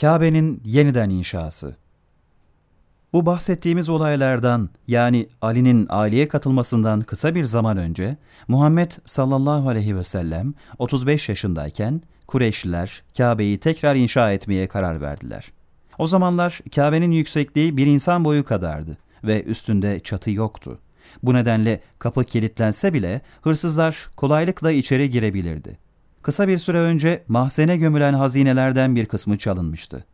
Kabe'nin yeniden inşası Bu bahsettiğimiz olaylardan yani Ali'nin aileye katılmasından kısa bir zaman önce Muhammed sallallahu aleyhi ve sellem 35 yaşındayken Kureyşliler Kabe'yi tekrar inşa etmeye karar verdiler. O zamanlar Kabe'nin yüksekliği bir insan boyu kadardı ve üstünde çatı yoktu. Bu nedenle kapı kilitlense bile hırsızlar kolaylıkla içeri girebilirdi. Kısa bir süre önce mahzene gömülen hazinelerden bir kısmı çalınmıştı.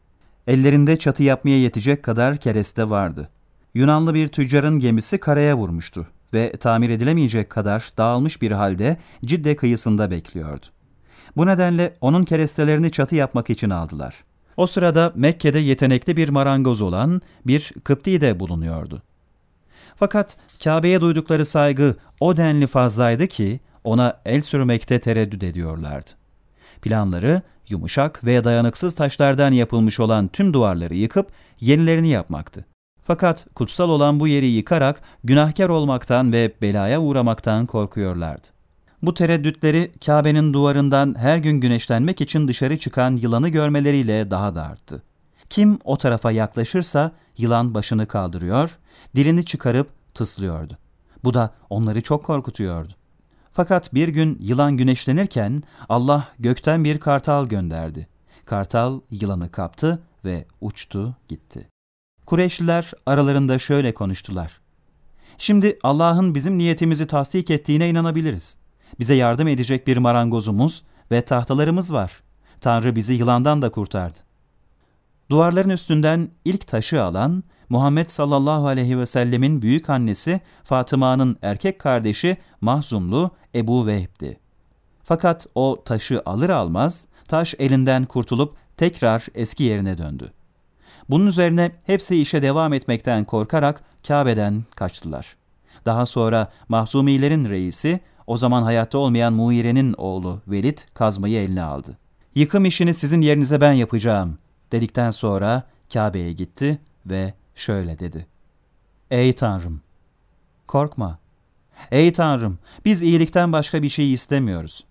Ellerinde çatı yapmaya yetecek kadar kereste vardı. Yunanlı bir tüccarın gemisi karaya vurmuştu ve tamir edilemeyecek kadar dağılmış bir halde Cidde kıyısında bekliyordu. Bu nedenle onun kerestelerini çatı yapmak için aldılar. O sırada Mekke'de yetenekli bir marangoz olan bir Kıpti de bulunuyordu. Fakat Kabe'ye duydukları saygı o denli fazlaydı ki ona el sürmekte tereddüt ediyorlardı. Planları yumuşak ve dayanıksız taşlardan yapılmış olan tüm duvarları yıkıp yenilerini yapmaktı. Fakat kutsal olan bu yeri yıkarak günahkar olmaktan ve belaya uğramaktan korkuyorlardı. Bu tereddütleri Kabe'nin duvarından her gün güneşlenmek için dışarı çıkan yılanı görmeleriyle daha da arttı. Kim o tarafa yaklaşırsa yılan başını kaldırıyor, dilini çıkarıp tıslıyordu. Bu da onları çok korkutuyordu. Fakat bir gün yılan güneşlenirken Allah gökten bir kartal gönderdi. Kartal yılanı kaptı ve uçtu gitti. Kureyşliler aralarında şöyle konuştular. Şimdi Allah'ın bizim niyetimizi tasdik ettiğine inanabiliriz. Bize yardım edecek bir marangozumuz ve tahtalarımız var. Tanrı bizi yılandan da kurtardı. Duvarların üstünden ilk taşı alan Muhammed sallallahu aleyhi ve sellemin büyük annesi Fatıma'nın erkek kardeşi Mahzumlu Ebu Vehb'di. Fakat o taşı alır almaz taş elinden kurtulup tekrar eski yerine döndü. Bunun üzerine hepsi işe devam etmekten korkarak Kabe'den kaçtılar. Daha sonra Mahzumilerin reisi o zaman hayatta olmayan Muire'nin oğlu Velid kazmayı eline aldı. Yıkım işini sizin yerinize ben yapacağım dedikten sonra Kabe'ye gitti ve şöyle dedi. Ey Tanrım! Korkma. Ey Tanrım! Biz iyilikten başka bir şey istemiyoruz.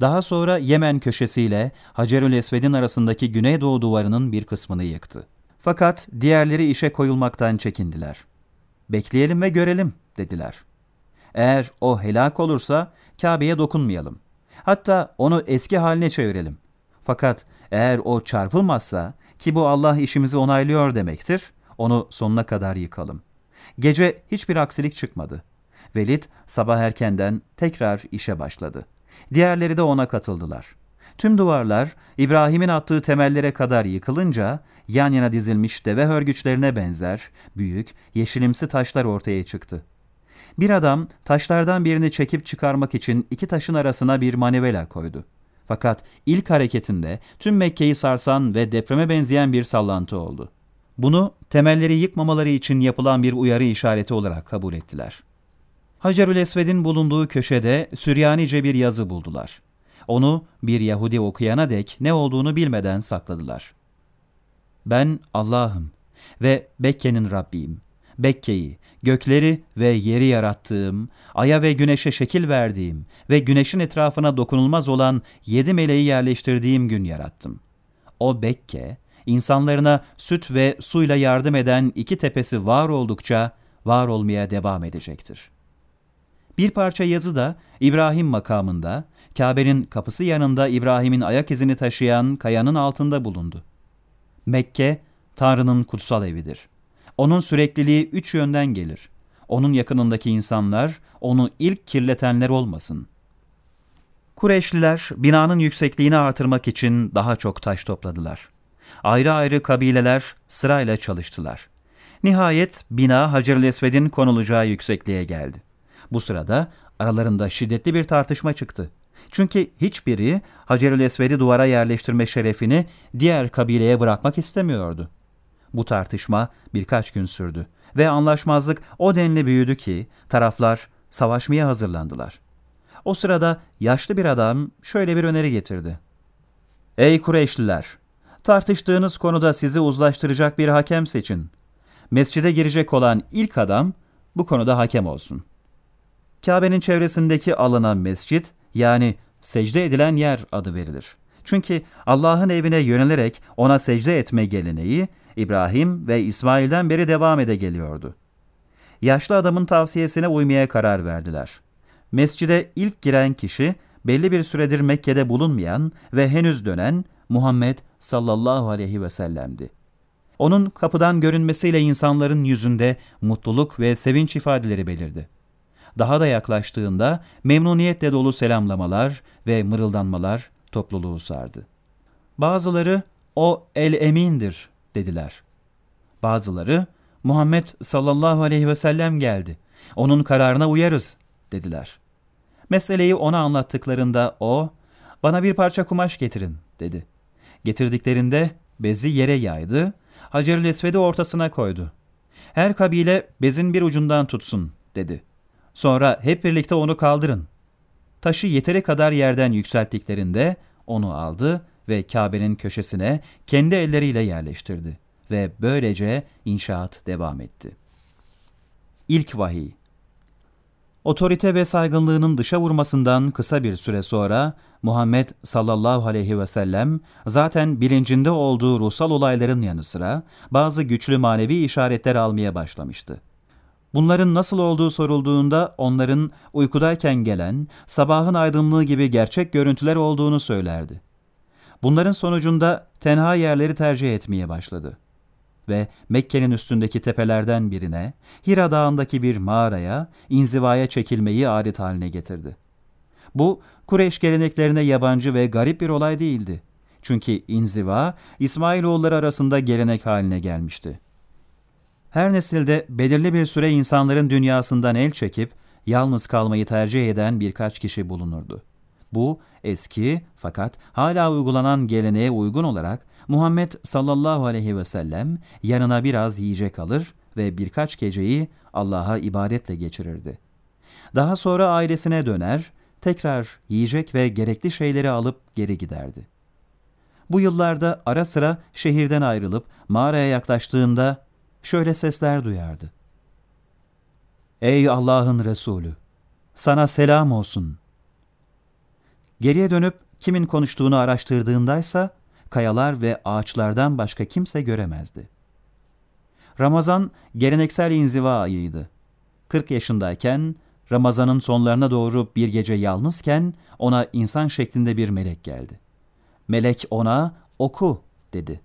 Daha sonra Yemen köşesiyle Hacerül Esved'in arasındaki güneydoğu duvarının bir kısmını yıktı. Fakat diğerleri işe koyulmaktan çekindiler. Bekleyelim ve görelim dediler. Eğer o helak olursa Kabe'ye dokunmayalım. Hatta onu eski haline çevirelim. Fakat eğer o çarpılmazsa ki bu Allah işimizi onaylıyor demektir, onu sonuna kadar yıkalım. Gece hiçbir aksilik çıkmadı. Velid sabah erkenden tekrar işe başladı. Diğerleri de ona katıldılar. Tüm duvarlar İbrahim'in attığı temellere kadar yıkılınca yan yana dizilmiş deve hörgüçlerine benzer büyük yeşilimsi taşlar ortaya çıktı. Bir adam taşlardan birini çekip çıkarmak için iki taşın arasına bir manivela koydu. Fakat ilk hareketinde tüm Mekke'yi sarsan ve depreme benzeyen bir sallantı oldu. Bunu temelleri yıkmamaları için yapılan bir uyarı işareti olarak kabul ettiler. Hacerül Esved'in bulunduğu köşede Süryanice bir yazı buldular. Onu bir Yahudi okuyana dek ne olduğunu bilmeden sakladılar. Ben Allah'ım ve Bekke'nin Rabbiyim. Bekke'yi, gökleri ve yeri yarattığım, aya ve güneşe şekil verdiğim ve güneşin etrafına dokunulmaz olan yedi meleği yerleştirdiğim gün yarattım. O Bekke, insanlarına süt ve suyla yardım eden iki tepesi var oldukça var olmaya devam edecektir. Bir parça yazı da İbrahim makamında, Kabe'nin kapısı yanında İbrahim'in ayak izini taşıyan kayanın altında bulundu. Mekke, Tanrı'nın kutsal evidir. Onun sürekliliği üç yönden gelir. Onun yakınındaki insanlar, onu ilk kirletenler olmasın. Kureyşliler, binanın yüksekliğini artırmak için daha çok taş topladılar. Ayrı ayrı kabileler sırayla çalıştılar. Nihayet bina Hacer-ül Esved'in konulacağı yüksekliğe geldi. Bu sırada aralarında şiddetli bir tartışma çıktı. Çünkü hiçbiri Hacer-ül Esved'i duvara yerleştirme şerefini diğer kabileye bırakmak istemiyordu. Bu tartışma birkaç gün sürdü ve anlaşmazlık o denli büyüdü ki taraflar savaşmaya hazırlandılar. O sırada yaşlı bir adam şöyle bir öneri getirdi. Ey Kureyşliler! Tartıştığınız konuda sizi uzlaştıracak bir hakem seçin. Mescide girecek olan ilk adam bu konuda hakem olsun. Kabe'nin çevresindeki alana mescit yani secde edilen yer adı verilir. Çünkü Allah'ın evine yönelerek ona secde etme geleneği İbrahim ve İsmail'den beri devam ede geliyordu. Yaşlı adamın tavsiyesine uymaya karar verdiler. Mescide ilk giren kişi belli bir süredir Mekke'de bulunmayan ve henüz dönen Muhammed sallallahu aleyhi ve sellem'di. Onun kapıdan görünmesiyle insanların yüzünde mutluluk ve sevinç ifadeleri belirdi. Daha da yaklaştığında memnuniyetle dolu selamlamalar ve mırıldanmalar topluluğu sardı. Bazıları o el-emindir dediler. Bazıları Muhammed sallallahu aleyhi ve sellem geldi. Onun kararına uyarız dediler. Meseleyi ona anlattıklarında o, bana bir parça kumaş getirin dedi. Getirdiklerinde bezi yere yaydı, Hacer-ül Esved'i ortasına koydu. Her kabile bezin bir ucundan tutsun dedi. Sonra hep birlikte onu kaldırın. Taşı yeteri kadar yerden yükselttiklerinde onu aldı ve Kabe'nin köşesine kendi elleriyle yerleştirdi ve böylece inşaat devam etti. İlk vahiy Otorite ve saygınlığının dışa vurmasından kısa bir süre sonra Muhammed sallallahu aleyhi ve sellem zaten bilincinde olduğu ruhsal olayların yanı sıra bazı güçlü manevi işaretler almaya başlamıştı. Bunların nasıl olduğu sorulduğunda onların uykudayken gelen, sabahın aydınlığı gibi gerçek görüntüler olduğunu söylerdi. Bunların sonucunda tenha yerleri tercih etmeye başladı ve Mekke'nin üstündeki tepelerden birine, Hira Dağı'ndaki bir mağaraya, inzivaya çekilmeyi adet haline getirdi. Bu, Kureyş geleneklerine yabancı ve garip bir olay değildi. Çünkü inziva, İsmailoğulları arasında gelenek haline gelmişti. Her nesilde belirli bir süre insanların dünyasından el çekip, yalnız kalmayı tercih eden birkaç kişi bulunurdu. Bu, eski fakat hala uygulanan geleneğe uygun olarak Muhammed sallallahu aleyhi ve sellem yanına biraz yiyecek alır ve birkaç geceyi Allah'a ibadetle geçirirdi. Daha sonra ailesine döner, tekrar yiyecek ve gerekli şeyleri alıp geri giderdi. Bu yıllarda ara sıra şehirden ayrılıp mağaraya yaklaştığında şöyle sesler duyardı. Ey Allah'ın Resulü! Sana selam olsun. Geriye dönüp kimin konuştuğunu araştırdığındaysa kayalar ve ağaçlardan başka kimse göremezdi. Ramazan geleneksel inziva ayıydı. 40 yaşındayken Ramazan'ın sonlarına doğru bir gece yalnızken ona insan şeklinde bir melek geldi. Melek ona oku dedi.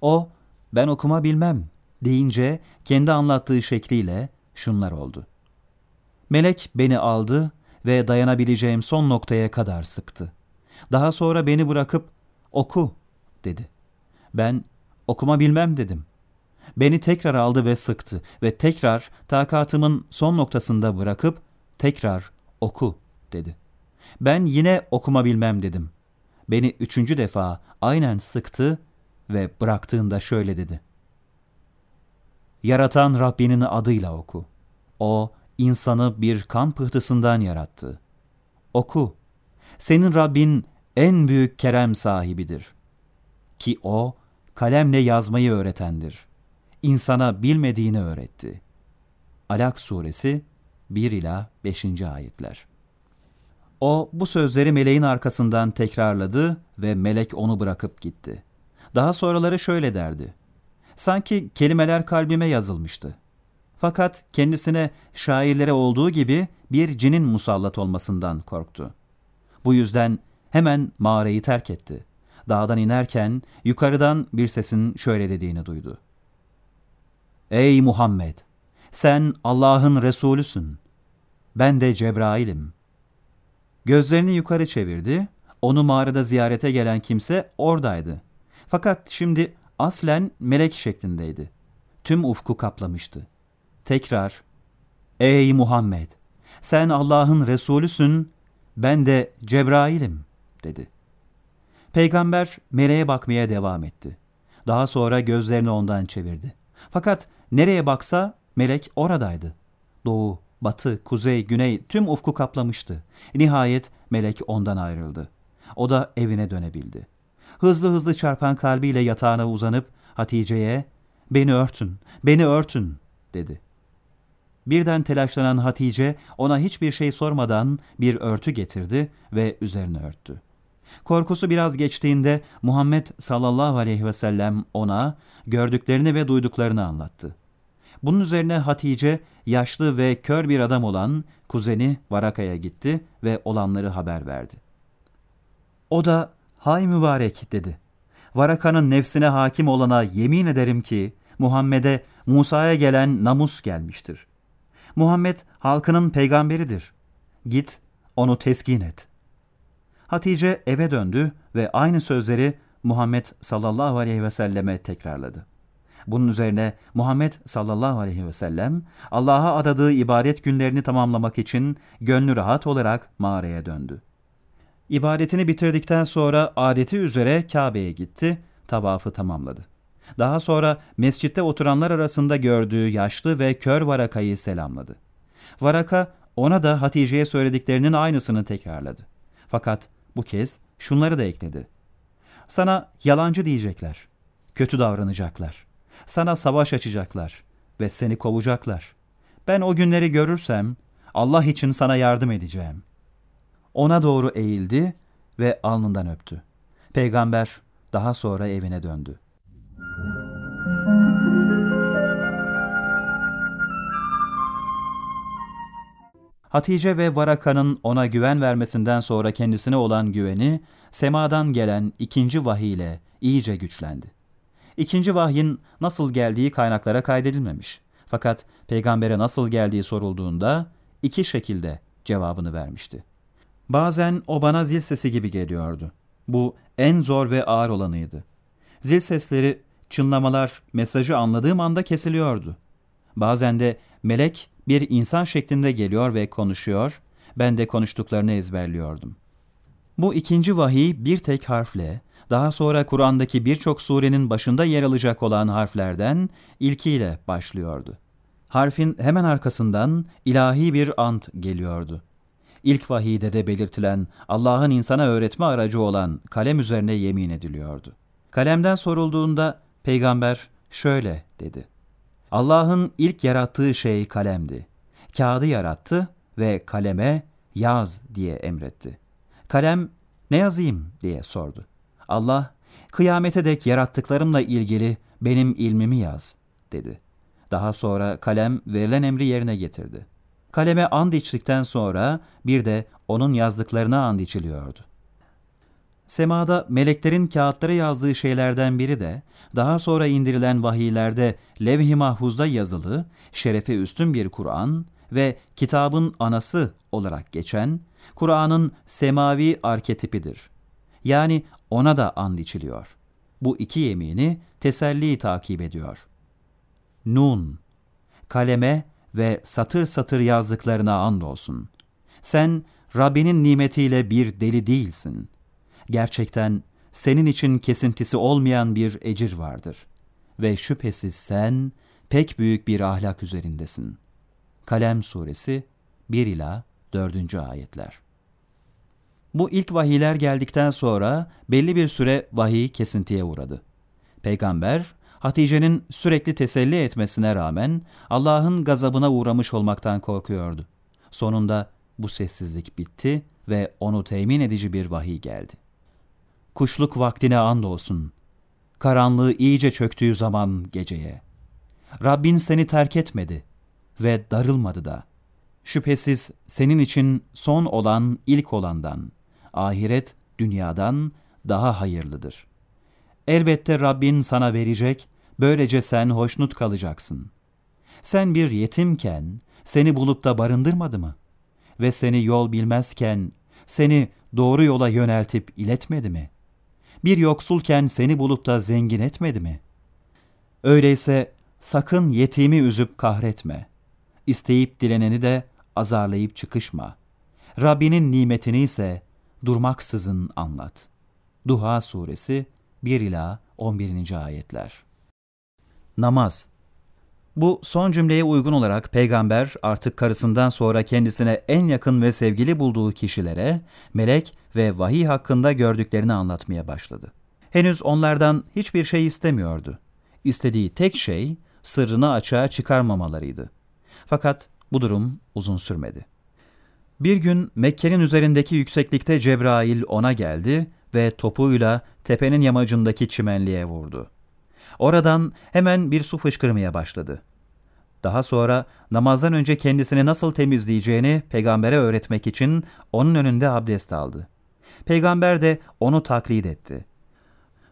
O ben okuma bilmem deyince kendi anlattığı şekliyle şunlar oldu. Melek beni aldı ve dayanabileceğim son noktaya kadar sıktı. Daha sonra beni bırakıp oku dedi. Ben okuma bilmem dedim. Beni tekrar aldı ve sıktı ve tekrar takatımın son noktasında bırakıp tekrar oku dedi. Ben yine okuma bilmem dedim. Beni üçüncü defa aynen sıktı ve bıraktığında şöyle dedi. Yaratan Rabbinin adıyla oku. O, insanı bir kan pıhtısından yarattı. Oku. Senin Rabbin en büyük kerem sahibidir. Ki o, kalemle yazmayı öğretendir. İnsana bilmediğini öğretti. Alak suresi 1 ila 5. ayetler. O bu sözleri meleğin arkasından tekrarladı ve melek onu bırakıp gitti. Daha sonraları şöyle derdi. Sanki kelimeler kalbime yazılmıştı. Fakat kendisine şairlere olduğu gibi bir cinin musallat olmasından korktu. Bu yüzden hemen mağarayı terk etti. Dağdan inerken yukarıdan bir sesin şöyle dediğini duydu. Ey Muhammed! Sen Allah'ın Resulüsün. Ben de Cebrail'im. Gözlerini yukarı çevirdi. Onu mağarada ziyarete gelen kimse oradaydı. Fakat şimdi aslen melek şeklindeydi. Tüm ufku kaplamıştı. Tekrar, Ey Muhammed! Sen Allah'ın Resulüsün, ben de Cebrail'im, dedi. Peygamber meleğe bakmaya devam etti. Daha sonra gözlerini ondan çevirdi. Fakat nereye baksa melek oradaydı. Doğu, batı, kuzey, güney tüm ufku kaplamıştı. Nihayet melek ondan ayrıldı. O da evine dönebildi. Hızlı hızlı çarpan kalbiyle yatağına uzanıp Hatice'ye ''Beni örtün, beni örtün'' dedi. Birden telaşlanan Hatice ona hiçbir şey sormadan bir örtü getirdi ve üzerine örttü. Korkusu biraz geçtiğinde Muhammed sallallahu aleyhi ve sellem ona gördüklerini ve duyduklarını anlattı. Bunun üzerine Hatice yaşlı ve kör bir adam olan kuzeni Varaka'ya gitti ve olanları haber verdi. O da hay mübarek dedi. Varaka'nın nefsine hakim olana yemin ederim ki Muhammed'e Musa'ya gelen namus gelmiştir. Muhammed halkının peygamberidir. Git onu teskin et. Hatice eve döndü ve aynı sözleri Muhammed sallallahu aleyhi ve selleme tekrarladı. Bunun üzerine Muhammed sallallahu aleyhi ve sellem Allah'a adadığı ibadet günlerini tamamlamak için gönlü rahat olarak mağaraya döndü. İbadetini bitirdikten sonra adeti üzere Kabe'ye gitti, tavafı tamamladı. Daha sonra mescitte oturanlar arasında gördüğü yaşlı ve kör Varaka'yı selamladı. Varaka ona da Hatice'ye söylediklerinin aynısını tekrarladı. Fakat bu kez şunları da ekledi. Sana yalancı diyecekler, kötü davranacaklar, sana savaş açacaklar ve seni kovacaklar. Ben o günleri görürsem Allah için sana yardım edeceğim. Ona doğru eğildi ve alnından öptü. Peygamber daha sonra evine döndü. Hatice ve Varaka'nın ona güven vermesinden sonra kendisine olan güveni, semadan gelen ikinci vahiy ile iyice güçlendi. İkinci vahyin nasıl geldiği kaynaklara kaydedilmemiş. Fakat peygambere nasıl geldiği sorulduğunda iki şekilde cevabını vermişti. Bazen o bana zil sesi gibi geliyordu. Bu en zor ve ağır olanıydı. Zil sesleri, çınlamalar mesajı anladığım anda kesiliyordu. Bazen de melek bir insan şeklinde geliyor ve konuşuyor, ben de konuştuklarını ezberliyordum. Bu ikinci vahiy bir tek harfle, daha sonra Kur'an'daki birçok surenin başında yer alacak olan harflerden ilkiyle başlıyordu. Harfin hemen arkasından ilahi bir ant geliyordu. İlk vahiyde de belirtilen Allah'ın insana öğretme aracı olan kalem üzerine yemin ediliyordu. Kalemden sorulduğunda peygamber şöyle dedi. Allah'ın ilk yarattığı şey kalemdi. Kağıdı yarattı ve kaleme yaz diye emretti. Kalem ne yazayım diye sordu. Allah, kıyamete dek yarattıklarımla ilgili benim ilmimi yaz dedi. Daha sonra kalem verilen emri yerine getirdi. Kaleme and içtikten sonra bir de onun yazdıklarına and içiliyordu. Semada meleklerin kağıtlara yazdığı şeylerden biri de daha sonra indirilen vahiylerde levh-i mahfuzda yazılı, şerefe üstün bir Kur'an ve kitabın anası olarak geçen Kur'an'ın semavi arketipidir. Yani ona da and içiliyor. Bu iki yemini teselli takip ediyor. Nun, kaleme ve satır satır yazdıklarına and olsun. Sen Rabbinin nimetiyle bir deli değilsin. Gerçekten senin için kesintisi olmayan bir ecir vardır. Ve şüphesiz sen pek büyük bir ahlak üzerindesin. Kalem Suresi 1 ila 4. ayetler. Bu ilk vahiyler geldikten sonra belli bir süre vahiy kesintiye uğradı. Peygamber, Hatice'nin sürekli teselli etmesine rağmen Allah'ın gazabına uğramış olmaktan korkuyordu. Sonunda bu sessizlik bitti ve onu temin edici bir vahiy geldi. Kuşluk vaktine andolsun. Karanlığı iyice çöktüğü zaman geceye. Rabbin seni terk etmedi ve darılmadı da. Şüphesiz senin için son olan ilk olandan, ahiret dünyadan daha hayırlıdır. Elbette Rabbin sana verecek, böylece sen hoşnut kalacaksın. Sen bir yetimken seni bulup da barındırmadı mı? Ve seni yol bilmezken seni doğru yola yöneltip iletmedi mi? Bir yoksulken seni bulup da zengin etmedi mi? Öyleyse sakın yetimi üzüp kahretme. İsteyip dileneni de azarlayıp çıkışma. Rabbinin nimetini ise durmaksızın anlat. Duha Suresi 1 ila 11. ayetler. Namaz bu son cümleye uygun olarak peygamber artık karısından sonra kendisine en yakın ve sevgili bulduğu kişilere melek ve vahiy hakkında gördüklerini anlatmaya başladı. Henüz onlardan hiçbir şey istemiyordu. İstediği tek şey sırrını açığa çıkarmamalarıydı. Fakat bu durum uzun sürmedi. Bir gün Mekke'nin üzerindeki yükseklikte Cebrail ona geldi ve topuyla tepenin yamacındaki çimenliğe vurdu. Oradan hemen bir su fışkırmaya başladı. Daha sonra namazdan önce kendisini nasıl temizleyeceğini peygambere öğretmek için onun önünde abdest aldı. Peygamber de onu taklit etti.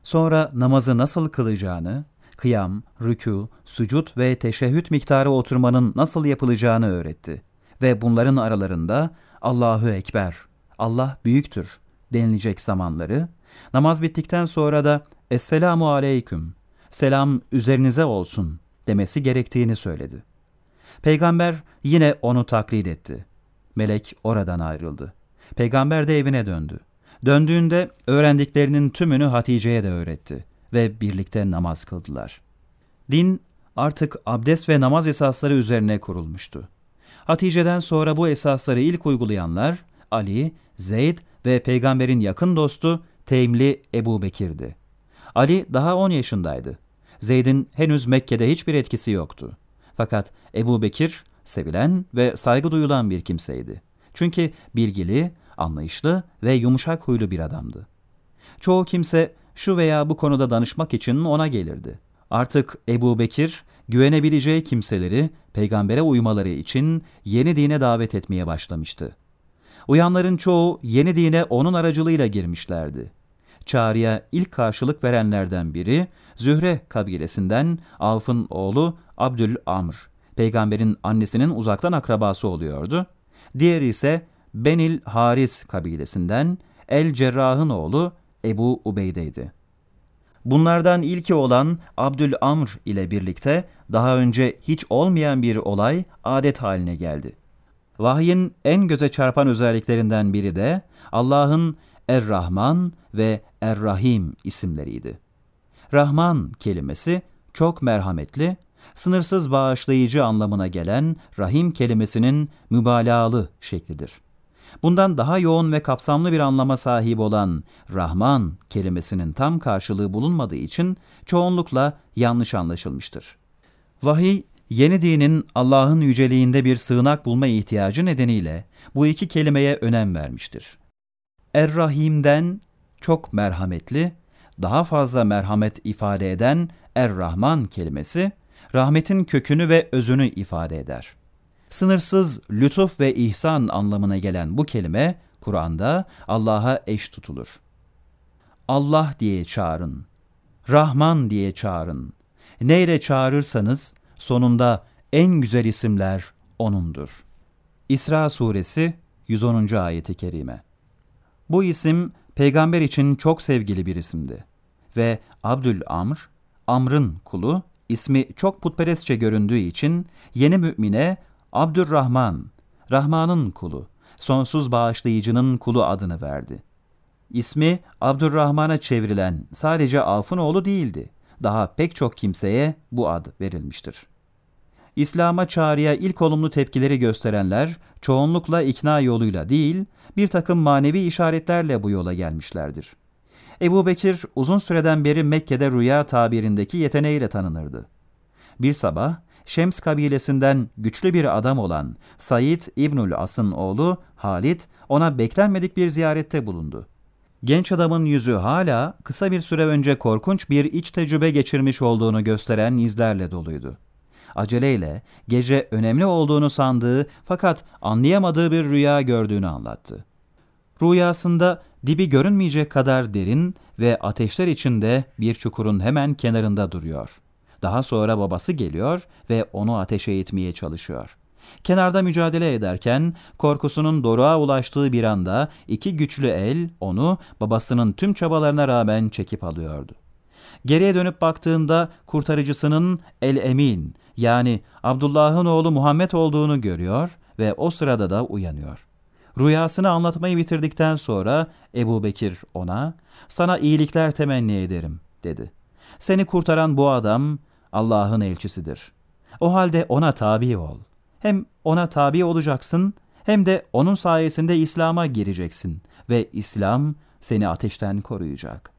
Sonra namazı nasıl kılacağını, kıyam, rükû, sucud ve teşehhüt miktarı oturmanın nasıl yapılacağını öğretti. Ve bunların aralarında Allahu Ekber, Allah büyüktür denilecek zamanları, namaz bittikten sonra da Esselamu Aleyküm, selam üzerinize olsun demesi gerektiğini söyledi. Peygamber yine onu taklit etti. Melek oradan ayrıldı. Peygamber de evine döndü. Döndüğünde öğrendiklerinin tümünü Hatice'ye de öğretti ve birlikte namaz kıldılar. Din artık abdest ve namaz esasları üzerine kurulmuştu. Hatice'den sonra bu esasları ilk uygulayanlar Ali, Zeyd ve peygamberin yakın dostu Teymli Ebu Bekir'di. Ali daha 10 yaşındaydı. Zeyd'in henüz Mekke'de hiçbir etkisi yoktu. Fakat Ebu Bekir sevilen ve saygı duyulan bir kimseydi. Çünkü bilgili, anlayışlı ve yumuşak huylu bir adamdı. Çoğu kimse şu veya bu konuda danışmak için ona gelirdi. Artık Ebu Bekir, güvenebileceği kimseleri peygambere uymaları için yeni dine davet etmeye başlamıştı. Uyanların çoğu yeni dine onun aracılığıyla girmişlerdi. Çağrıya ilk karşılık verenlerden biri Zühre kabilesinden Avf'ın oğlu Abdül Amr, peygamberin annesinin uzaktan akrabası oluyordu. Diğeri ise Benil Haris kabilesinden El Cerrah'ın oğlu Ebu Ubeyde'ydi. Bunlardan ilki olan Abdül Amr ile birlikte daha önce hiç olmayan bir olay adet haline geldi. Vahyin en göze çarpan özelliklerinden biri de Allah'ın Er-Rahman ve Er-Rahim isimleriydi. Rahman kelimesi çok merhametli, sınırsız bağışlayıcı anlamına gelen Rahim kelimesinin mübalağalı şeklidir. Bundan daha yoğun ve kapsamlı bir anlama sahip olan Rahman kelimesinin tam karşılığı bulunmadığı için çoğunlukla yanlış anlaşılmıştır. Vahiy, yeni dinin Allah'ın yüceliğinde bir sığınak bulma ihtiyacı nedeniyle bu iki kelimeye önem vermiştir. Er-Rahim'den çok merhametli, daha fazla merhamet ifade eden Er-Rahman kelimesi, rahmetin kökünü ve özünü ifade eder. Sınırsız lütuf ve ihsan anlamına gelen bu kelime, Kur'an'da Allah'a eş tutulur. Allah diye çağırın, Rahman diye çağırın. Neyle çağırırsanız sonunda en güzel isimler O'nundur. İsra Suresi 110. ayeti kerime. Bu isim peygamber için çok sevgili bir isimdi. Ve Abdül Amr, Amr'ın kulu, ismi çok putperestçe göründüğü için yeni mümine Abdülrahman, Rahman'ın kulu, sonsuz bağışlayıcının kulu adını verdi. İsmi Abdurrahman'a çevrilen sadece Avf'ın oğlu değildi. Daha pek çok kimseye bu ad verilmiştir. İslam'a çağrıya ilk olumlu tepkileri gösterenler çoğunlukla ikna yoluyla değil, bir takım manevi işaretlerle bu yola gelmişlerdir. Ebu Bekir uzun süreden beri Mekke'de rüya tabirindeki yeteneğiyle tanınırdı. Bir sabah Şems kabilesinden güçlü bir adam olan Said İbnül As'ın oğlu Halit ona beklenmedik bir ziyarette bulundu. Genç adamın yüzü hala kısa bir süre önce korkunç bir iç tecrübe geçirmiş olduğunu gösteren izlerle doluydu. Aceleyle gece önemli olduğunu sandığı fakat anlayamadığı bir rüya gördüğünü anlattı. Rüyasında dibi görünmeyecek kadar derin ve ateşler içinde bir çukurun hemen kenarında duruyor. Daha sonra babası geliyor ve onu ateşe itmeye çalışıyor. Kenarda mücadele ederken korkusunun doruğa ulaştığı bir anda iki güçlü el onu babasının tüm çabalarına rağmen çekip alıyordu. Geriye dönüp baktığında kurtarıcısının El Emin yani Abdullah'ın oğlu Muhammed olduğunu görüyor ve o sırada da uyanıyor. Rüyasını anlatmayı bitirdikten sonra Ebu Bekir ona, sana iyilikler temenni ederim dedi. Seni kurtaran bu adam Allah'ın elçisidir. O halde ona tabi ol. Hem ona tabi olacaksın hem de onun sayesinde İslam'a gireceksin ve İslam seni ateşten koruyacak.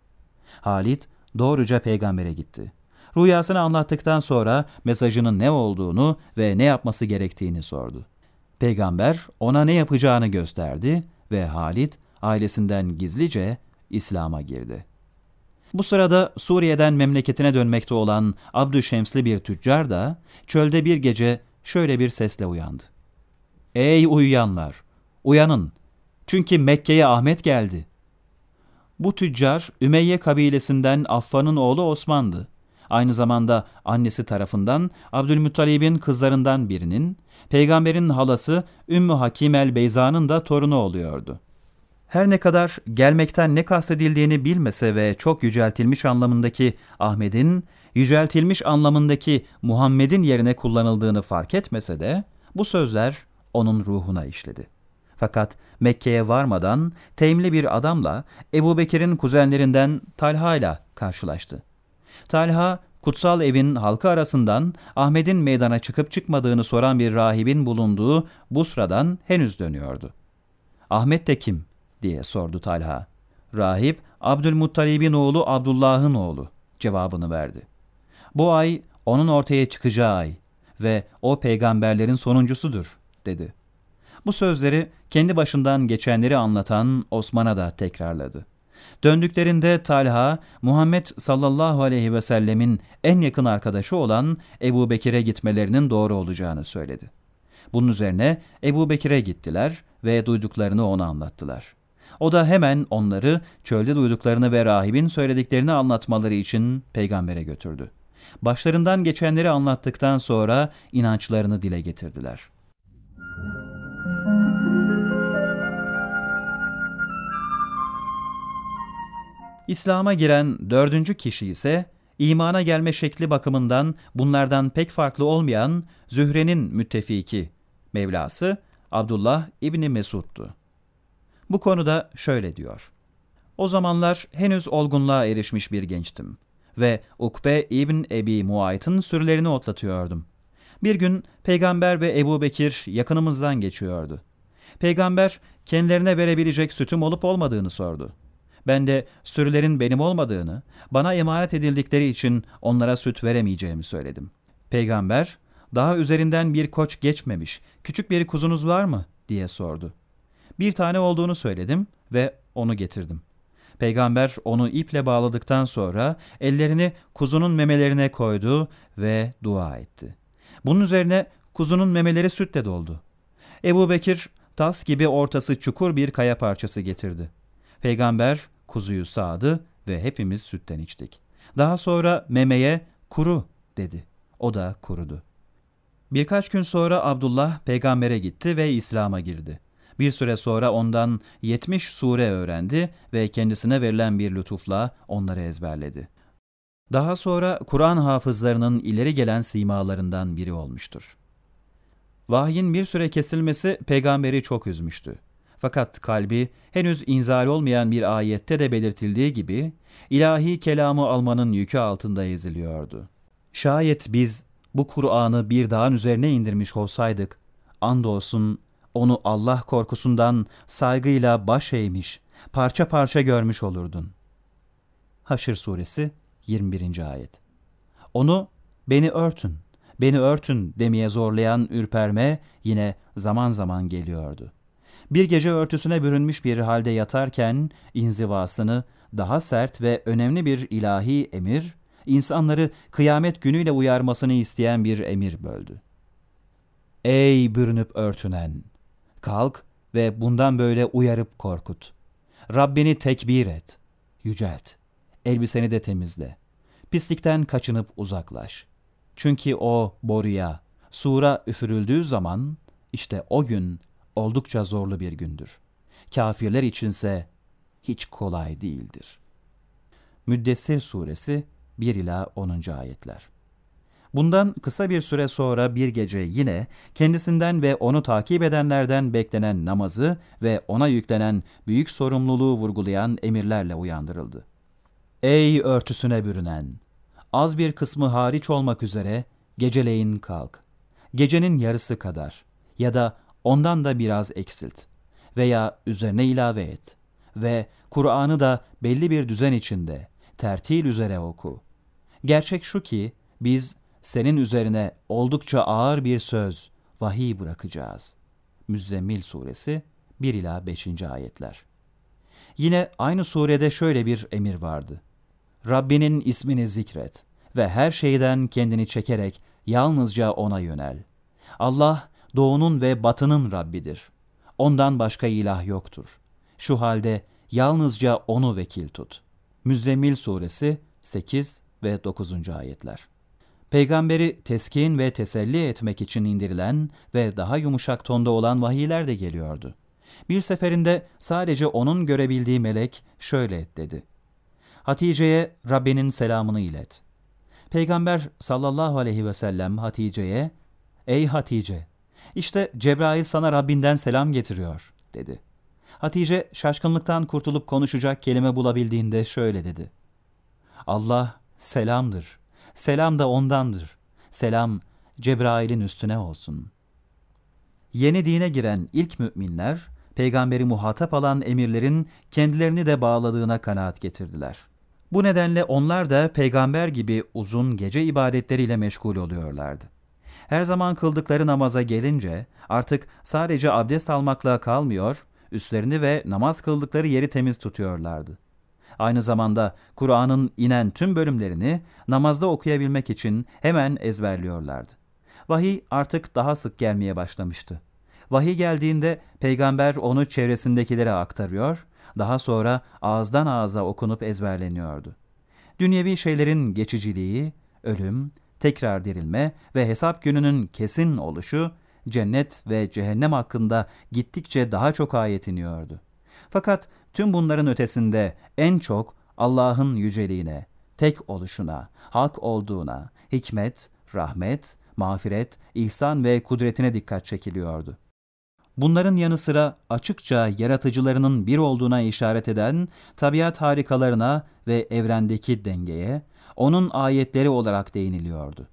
Halit doğruca peygambere gitti. Rüyasını anlattıktan sonra mesajının ne olduğunu ve ne yapması gerektiğini sordu. Peygamber ona ne yapacağını gösterdi ve Halit ailesinden gizlice İslam'a girdi. Bu sırada Suriye'den memleketine dönmekte olan Abdüşemsli bir tüccar da çölde bir gece şöyle bir sesle uyandı. Ey uyuyanlar! Uyanın! Çünkü Mekke'ye Ahmet geldi. Bu tüccar Ümeyye kabilesinden Affan'ın oğlu Osman'dı. Aynı zamanda annesi tarafından Abdülmuttalib'in kızlarından birinin, peygamberin halası Ümmü Hakim el-Beyza'nın da torunu oluyordu. Her ne kadar gelmekten ne kastedildiğini bilmese ve çok yüceltilmiş anlamındaki Ahmet'in, yüceltilmiş anlamındaki Muhammed'in yerine kullanıldığını fark etmese de, bu sözler onun ruhuna işledi. Fakat Mekke'ye varmadan teyimli bir adamla Ebu Bekir'in kuzenlerinden Talha ile karşılaştı. Talha, kutsal evin halkı arasından Ahmet'in meydana çıkıp çıkmadığını soran bir rahibin bulunduğu Busra'dan henüz dönüyordu. Ahmet de kim? diye sordu Talha. Rahip, Abdülmuttalib'in oğlu Abdullah'ın oğlu cevabını verdi. Bu ay onun ortaya çıkacağı ay ve o peygamberlerin sonuncusudur dedi. Bu sözleri kendi başından geçenleri anlatan Osman'a da tekrarladı. Döndüklerinde Talha, Muhammed sallallahu aleyhi ve sellemin en yakın arkadaşı olan Ebu Bekir'e gitmelerinin doğru olacağını söyledi. Bunun üzerine Ebu Bekir'e gittiler ve duyduklarını ona anlattılar. O da hemen onları çölde duyduklarını ve rahibin söylediklerini anlatmaları için peygambere götürdü. Başlarından geçenleri anlattıktan sonra inançlarını dile getirdiler. İslam'a giren dördüncü kişi ise imana gelme şekli bakımından bunlardan pek farklı olmayan Zühre'nin müttefiki, Mevlası Abdullah İbni Mesud'du. Bu konuda şöyle diyor. O zamanlar henüz olgunluğa erişmiş bir gençtim ve Ukbe İbn Ebi Muayt'ın sürülerini otlatıyordum. Bir gün Peygamber ve Ebu Bekir yakınımızdan geçiyordu. Peygamber kendilerine verebilecek sütüm olup olmadığını sordu. Ben de sürülerin benim olmadığını, bana emanet edildikleri için onlara süt veremeyeceğimi söyledim. Peygamber, daha üzerinden bir koç geçmemiş, küçük bir kuzunuz var mı? diye sordu. Bir tane olduğunu söyledim ve onu getirdim. Peygamber onu iple bağladıktan sonra ellerini kuzunun memelerine koydu ve dua etti. Bunun üzerine kuzunun memeleri sütle doldu. Ebu Bekir tas gibi ortası çukur bir kaya parçası getirdi. Peygamber kuzuyu sağdı ve hepimiz sütten içtik. Daha sonra memeye kuru dedi. O da kurudu. Birkaç gün sonra Abdullah peygambere gitti ve İslam'a girdi. Bir süre sonra ondan 70 sure öğrendi ve kendisine verilen bir lütufla onları ezberledi. Daha sonra Kur'an hafızlarının ileri gelen simalarından biri olmuştur. Vahyin bir süre kesilmesi peygamberi çok üzmüştü. Fakat kalbi henüz inzal olmayan bir ayette de belirtildiği gibi ilahi kelamı almanın yükü altında eziliyordu. Şayet biz bu Kur'an'ı bir dağın üzerine indirmiş olsaydık, andolsun onu Allah korkusundan saygıyla baş eğmiş, parça parça görmüş olurdun. Haşr suresi 21. ayet. Onu beni örtün, beni örtün demeye zorlayan ürperme yine zaman zaman geliyordu. Bir gece örtüsüne bürünmüş bir halde yatarken inzivasını daha sert ve önemli bir ilahi emir, insanları kıyamet günüyle uyarmasını isteyen bir emir böldü. Ey bürünüp örtünen! Kalk ve bundan böyle uyarıp korkut. Rabbini tekbir et, yücelt. Elbiseni de temizle. Pislikten kaçınıp uzaklaş. Çünkü o boruya, sura üfürüldüğü zaman işte o gün oldukça zorlu bir gündür. Kafirler içinse hiç kolay değildir. Müddessir suresi 1 ila 10. ayetler. Bundan kısa bir süre sonra bir gece yine kendisinden ve onu takip edenlerden beklenen namazı ve ona yüklenen büyük sorumluluğu vurgulayan emirlerle uyandırıldı. Ey örtüsüne bürünen! Az bir kısmı hariç olmak üzere geceleyin kalk. Gecenin yarısı kadar ya da ondan da biraz eksilt veya üzerine ilave et ve Kur'an'ı da belli bir düzen içinde, tertil üzere oku. Gerçek şu ki biz senin üzerine oldukça ağır bir söz, vahiy bırakacağız. Müzzemmil suresi 1 ila 5. ayetler. Yine aynı surede şöyle bir emir vardı. Rabbinin ismini zikret ve her şeyden kendini çekerek yalnızca ona yönel. Allah doğunun ve batının Rabbidir. Ondan başka ilah yoktur. Şu halde yalnızca onu vekil tut. Müzzemmil suresi 8 ve 9. ayetler. Peygamberi teskin ve teselli etmek için indirilen ve daha yumuşak tonda olan vahiyler de geliyordu. Bir seferinde sadece onun görebildiği melek şöyle dedi. Hatice'ye Rabbinin selamını ilet. Peygamber sallallahu aleyhi ve sellem Hatice'ye, Ey Hatice, işte Cebrail sana Rabbinden selam getiriyor, dedi. Hatice şaşkınlıktan kurtulup konuşacak kelime bulabildiğinde şöyle dedi. Allah selamdır, selam da ondandır. Selam Cebrail'in üstüne olsun. Yeni dine giren ilk müminler, peygamberi muhatap alan emirlerin kendilerini de bağladığına kanaat getirdiler. Bu nedenle onlar da peygamber gibi uzun gece ibadetleriyle meşgul oluyorlardı. Her zaman kıldıkları namaza gelince artık sadece abdest almakla kalmıyor, üstlerini ve namaz kıldıkları yeri temiz tutuyorlardı. Aynı zamanda Kur'an'ın inen tüm bölümlerini namazda okuyabilmek için hemen ezberliyorlardı. Vahiy artık daha sık gelmeye başlamıştı. Vahiy geldiğinde peygamber onu çevresindekilere aktarıyor, daha sonra ağızdan ağza okunup ezberleniyordu. Dünyevi şeylerin geçiciliği, ölüm, tekrar dirilme ve hesap gününün kesin oluşu, cennet ve cehennem hakkında gittikçe daha çok ayet iniyordu. Fakat tüm bunların ötesinde en çok Allah'ın yüceliğine, tek oluşuna, hak olduğuna, hikmet, rahmet, mağfiret, ihsan ve kudretine dikkat çekiliyordu. Bunların yanı sıra açıkça yaratıcılarının bir olduğuna işaret eden tabiat harikalarına ve evrendeki dengeye, onun ayetleri olarak değiniliyordu.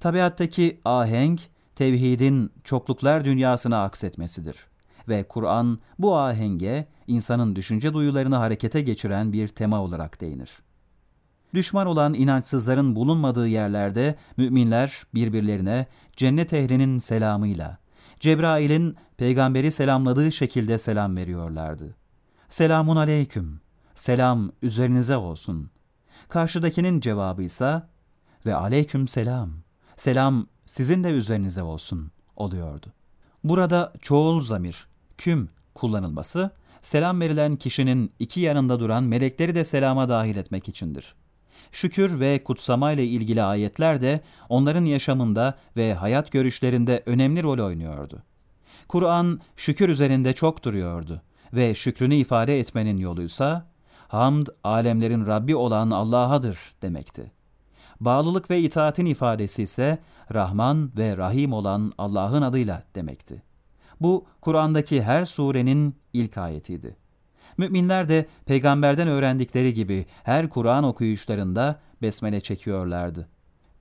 Tabiattaki ahenk, tevhidin çokluklar dünyasına aksetmesidir. Ve Kur'an bu ahenge insanın düşünce duyularını harekete geçiren bir tema olarak değinir. Düşman olan inançsızların bulunmadığı yerlerde müminler birbirlerine cennet ehlinin selamıyla, Cebrail'in peygamberi selamladığı şekilde selam veriyorlardı. Selamun aleyküm, selam üzerinize olsun. Karşıdakinin cevabı ise ve aleyküm selam, selam sizin de üzerinize olsun oluyordu. Burada çoğul zamir, küm kullanılması, selam verilen kişinin iki yanında duran melekleri de selama dahil etmek içindir. Şükür ve kutsama ile ilgili ayetler de onların yaşamında ve hayat görüşlerinde önemli rol oynuyordu. Kur'an şükür üzerinde çok duruyordu ve şükrünü ifade etmenin yoluysa hamd alemlerin Rabbi olan Allah'adır demekti. Bağlılık ve itaatin ifadesi ise Rahman ve Rahim olan Allah'ın adıyla demekti. Bu Kur'an'daki her surenin ilk ayetiydi. Müminler de peygamberden öğrendikleri gibi her Kur'an okuyuşlarında besmele çekiyorlardı.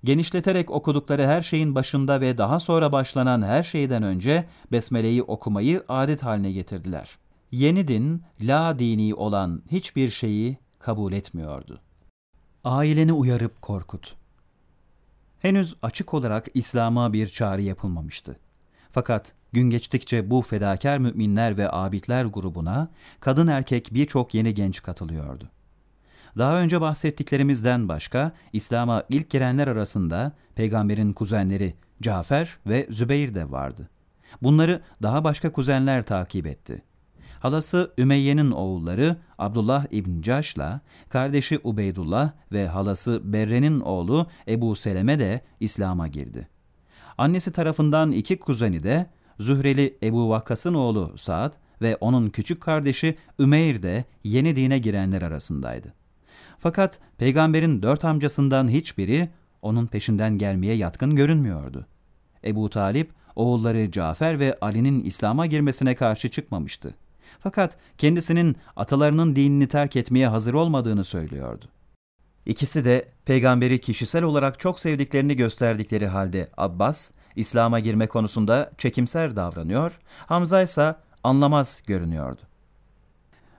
Genişleterek okudukları her şeyin başında ve daha sonra başlanan her şeyden önce besmeleyi okumayı adet haline getirdiler. Yeni din, la dini olan hiçbir şeyi kabul etmiyordu. Aileni uyarıp korkut. Henüz açık olarak İslam'a bir çağrı yapılmamıştı. Fakat gün geçtikçe bu fedakar müminler ve abidler grubuna kadın erkek birçok yeni genç katılıyordu. Daha önce bahsettiklerimizden başka İslam'a ilk girenler arasında peygamberin kuzenleri Cafer ve Zübeyir de vardı. Bunları daha başka kuzenler takip etti. Halası Ümeyye'nin oğulları Abdullah İbn Caş'la, kardeşi Ubeydullah ve halası Berre'nin oğlu Ebu Seleme de İslam'a girdi. Annesi tarafından iki kuzeni de Zühreli Ebu Vakkas'ın oğlu Saad ve onun küçük kardeşi Ümeyr de yeni dine girenler arasındaydı. Fakat peygamberin dört amcasından hiçbiri onun peşinden gelmeye yatkın görünmüyordu. Ebu Talip, oğulları Cafer ve Ali'nin İslam'a girmesine karşı çıkmamıştı. Fakat kendisinin atalarının dinini terk etmeye hazır olmadığını söylüyordu. İkisi de peygamberi kişisel olarak çok sevdiklerini gösterdikleri halde Abbas, İslam'a girme konusunda çekimser davranıyor, Hamza ise anlamaz görünüyordu.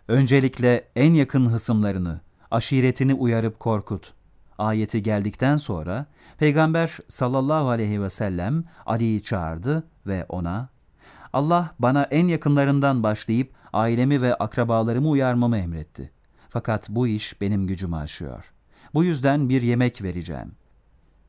Öncelikle en yakın hısımlarını, aşiretini uyarıp korkut. Ayeti geldikten sonra Peygamber sallallahu aleyhi ve sellem Ali'yi çağırdı ve ona Allah bana en yakınlarından başlayıp ailemi ve akrabalarımı uyarmamı emretti. Fakat bu iş benim gücümü aşıyor. Bu yüzden bir yemek vereceğim.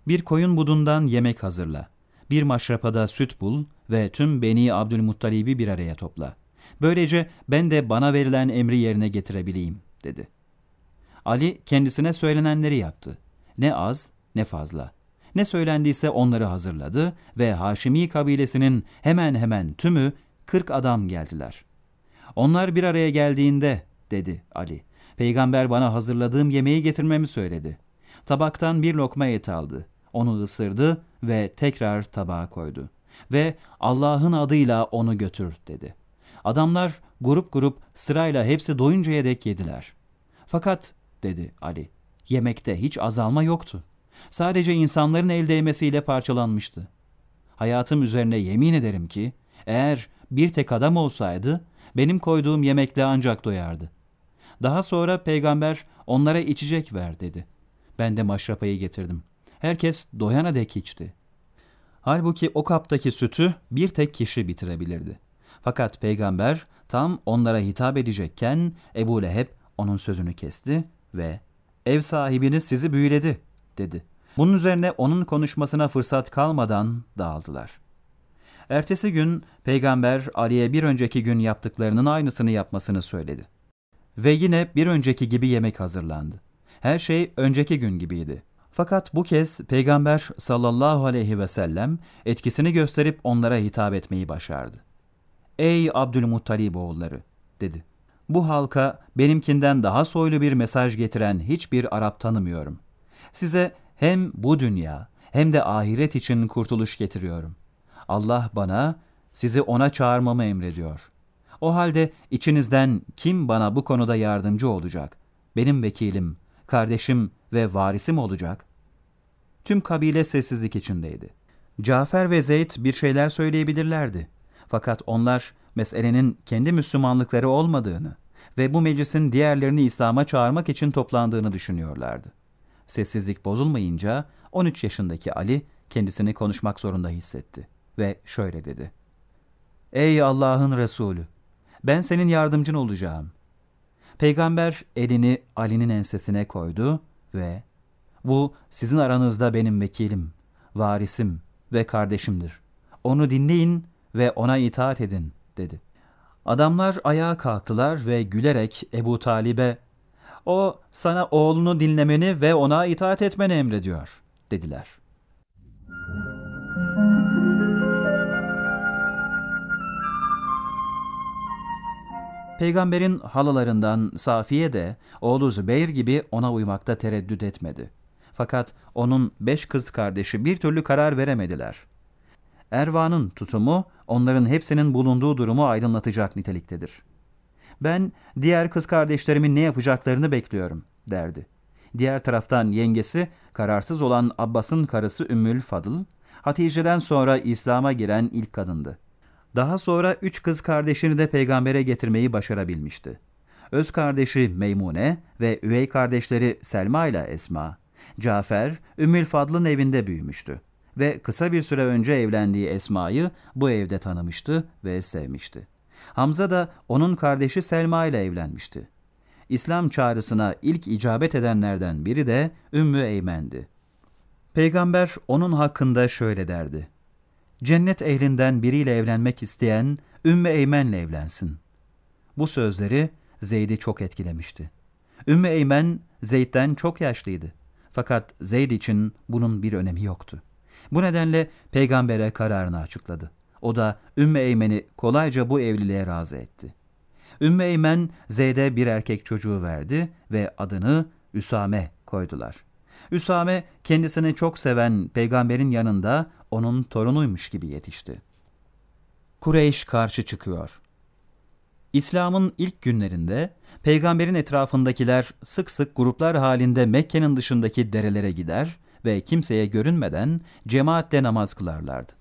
Bir koyun budundan yemek hazırla. Bir maşrapada süt bul ve tüm Beni Abdülmuttalib'i bir araya topla. Böylece ben de bana verilen emri yerine getirebileyim, dedi. Ali kendisine söylenenleri yaptı. Ne az ne fazla. Ne söylendiyse onları hazırladı ve Haşimi kabilesinin hemen hemen tümü kırk adam geldiler. Onlar bir araya geldiğinde, dedi Ali, peygamber bana hazırladığım yemeği getirmemi söyledi. Tabaktan bir lokma et aldı. Onu ısırdı ve tekrar tabağa koydu. Ve Allah'ın adıyla onu götür, dedi. Adamlar grup grup sırayla hepsi doyuncaya dek yediler. Fakat, dedi Ali, yemekte hiç azalma yoktu. Sadece insanların el değmesiyle parçalanmıştı. Hayatım üzerine yemin ederim ki, eğer bir tek adam olsaydı, benim koyduğum yemekle ancak doyardı. Daha sonra peygamber onlara içecek ver dedi. Ben de maşrapayı getirdim. Herkes doyana dek içti. Halbuki o kaptaki sütü bir tek kişi bitirebilirdi. Fakat peygamber tam onlara hitap edecekken Ebu Leheb onun sözünü kesti ve ev sahibiniz sizi büyüledi dedi. Bunun üzerine onun konuşmasına fırsat kalmadan dağıldılar. Ertesi gün peygamber Ali'ye bir önceki gün yaptıklarının aynısını yapmasını söyledi. Ve yine bir önceki gibi yemek hazırlandı. Her şey önceki gün gibiydi. Fakat bu kez peygamber sallallahu aleyhi ve sellem etkisini gösterip onlara hitap etmeyi başardı. Ey Abdülmuttalib oğulları dedi. Bu halka benimkinden daha soylu bir mesaj getiren hiçbir Arap tanımıyorum. Size hem bu dünya hem de ahiret için kurtuluş getiriyorum. Allah bana sizi ona çağırmamı emrediyor. O halde içinizden kim bana bu konuda yardımcı olacak? Benim vekilim, kardeşim ve varisim olacak? Tüm kabile sessizlik içindeydi. Cafer ve Zeyd bir şeyler söyleyebilirlerdi. Fakat onlar meselenin kendi Müslümanlıkları olmadığını ve bu meclisin diğerlerini İslam'a çağırmak için toplandığını düşünüyorlardı. Sessizlik bozulmayınca 13 yaşındaki Ali kendisini konuşmak zorunda hissetti ve şöyle dedi. Ey Allah'ın Resulü! Ben senin yardımcın olacağım. Peygamber elini Ali'nin ensesine koydu ve bu sizin aranızda benim vekilim, varisim ve kardeşimdir. Onu dinleyin ve ona itaat edin, dedi. Adamlar ayağa kalktılar ve gülerek Ebu Talib'e, o sana oğlunu dinlemeni ve ona itaat etmeni emrediyor, dediler. Peygamberin halalarından Safiye de oğlu Zübeyir gibi ona uymakta tereddüt etmedi. Fakat onun beş kız kardeşi bir türlü karar veremediler. Ervan'ın tutumu onların hepsinin bulunduğu durumu aydınlatacak niteliktedir. Ben diğer kız kardeşlerimin ne yapacaklarını bekliyorum derdi. Diğer taraftan yengesi kararsız olan Abbas'ın karısı Ümmül Fadıl, Hatice'den sonra İslam'a giren ilk kadındı. Daha sonra üç kız kardeşini de peygambere getirmeyi başarabilmişti. Öz kardeşi Meymune ve üvey kardeşleri Selma ile Esma, Cafer, Ümmül Fadıl'ın evinde büyümüştü ve kısa bir süre önce evlendiği Esma'yı bu evde tanımıştı ve sevmişti. Hamza da onun kardeşi Selma ile evlenmişti. İslam çağrısına ilk icabet edenlerden biri de Ümmü Eymen'di. Peygamber onun hakkında şöyle derdi. Cennet ehlinden biriyle evlenmek isteyen Ümmü Eymen'le evlensin. Bu sözleri Zeyd'i çok etkilemişti. Ümmü Eymen Zeyd'den çok yaşlıydı. Fakat Zeyd için bunun bir önemi yoktu. Bu nedenle peygambere kararını açıkladı. O da Ümmü Eymen'i kolayca bu evliliğe razı etti. Ümmü Eymen Zeyd'e bir erkek çocuğu verdi ve adını Üsame koydular. Üsame kendisini çok seven peygamberin yanında onun torunuymuş gibi yetişti. Kureyş karşı çıkıyor. İslam'ın ilk günlerinde peygamberin etrafındakiler sık sık gruplar halinde Mekke'nin dışındaki derelere gider ve kimseye görünmeden cemaatle namaz kılarlardı.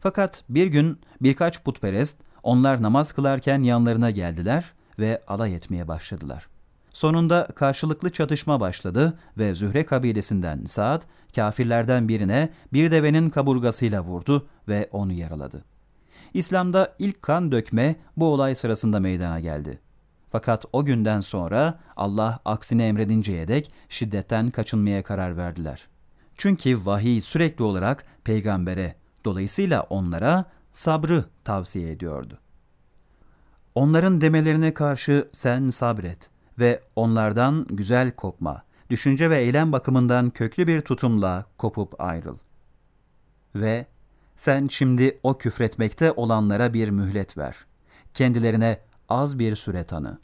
Fakat bir gün birkaç putperest onlar namaz kılarken yanlarına geldiler ve alay etmeye başladılar. Sonunda karşılıklı çatışma başladı ve Zühre kabilesinden Saad kafirlerden birine bir devenin kaburgasıyla vurdu ve onu yaraladı. İslam'da ilk kan dökme bu olay sırasında meydana geldi. Fakat o günden sonra Allah aksini emredinceye dek şiddetten kaçınmaya karar verdiler. Çünkü vahiy sürekli olarak peygambere, dolayısıyla onlara sabrı tavsiye ediyordu. Onların demelerine karşı sen sabret ve onlardan güzel kopma, düşünce ve eylem bakımından köklü bir tutumla kopup ayrıl. Ve sen şimdi o küfretmekte olanlara bir mühlet ver. Kendilerine az bir süre tanı.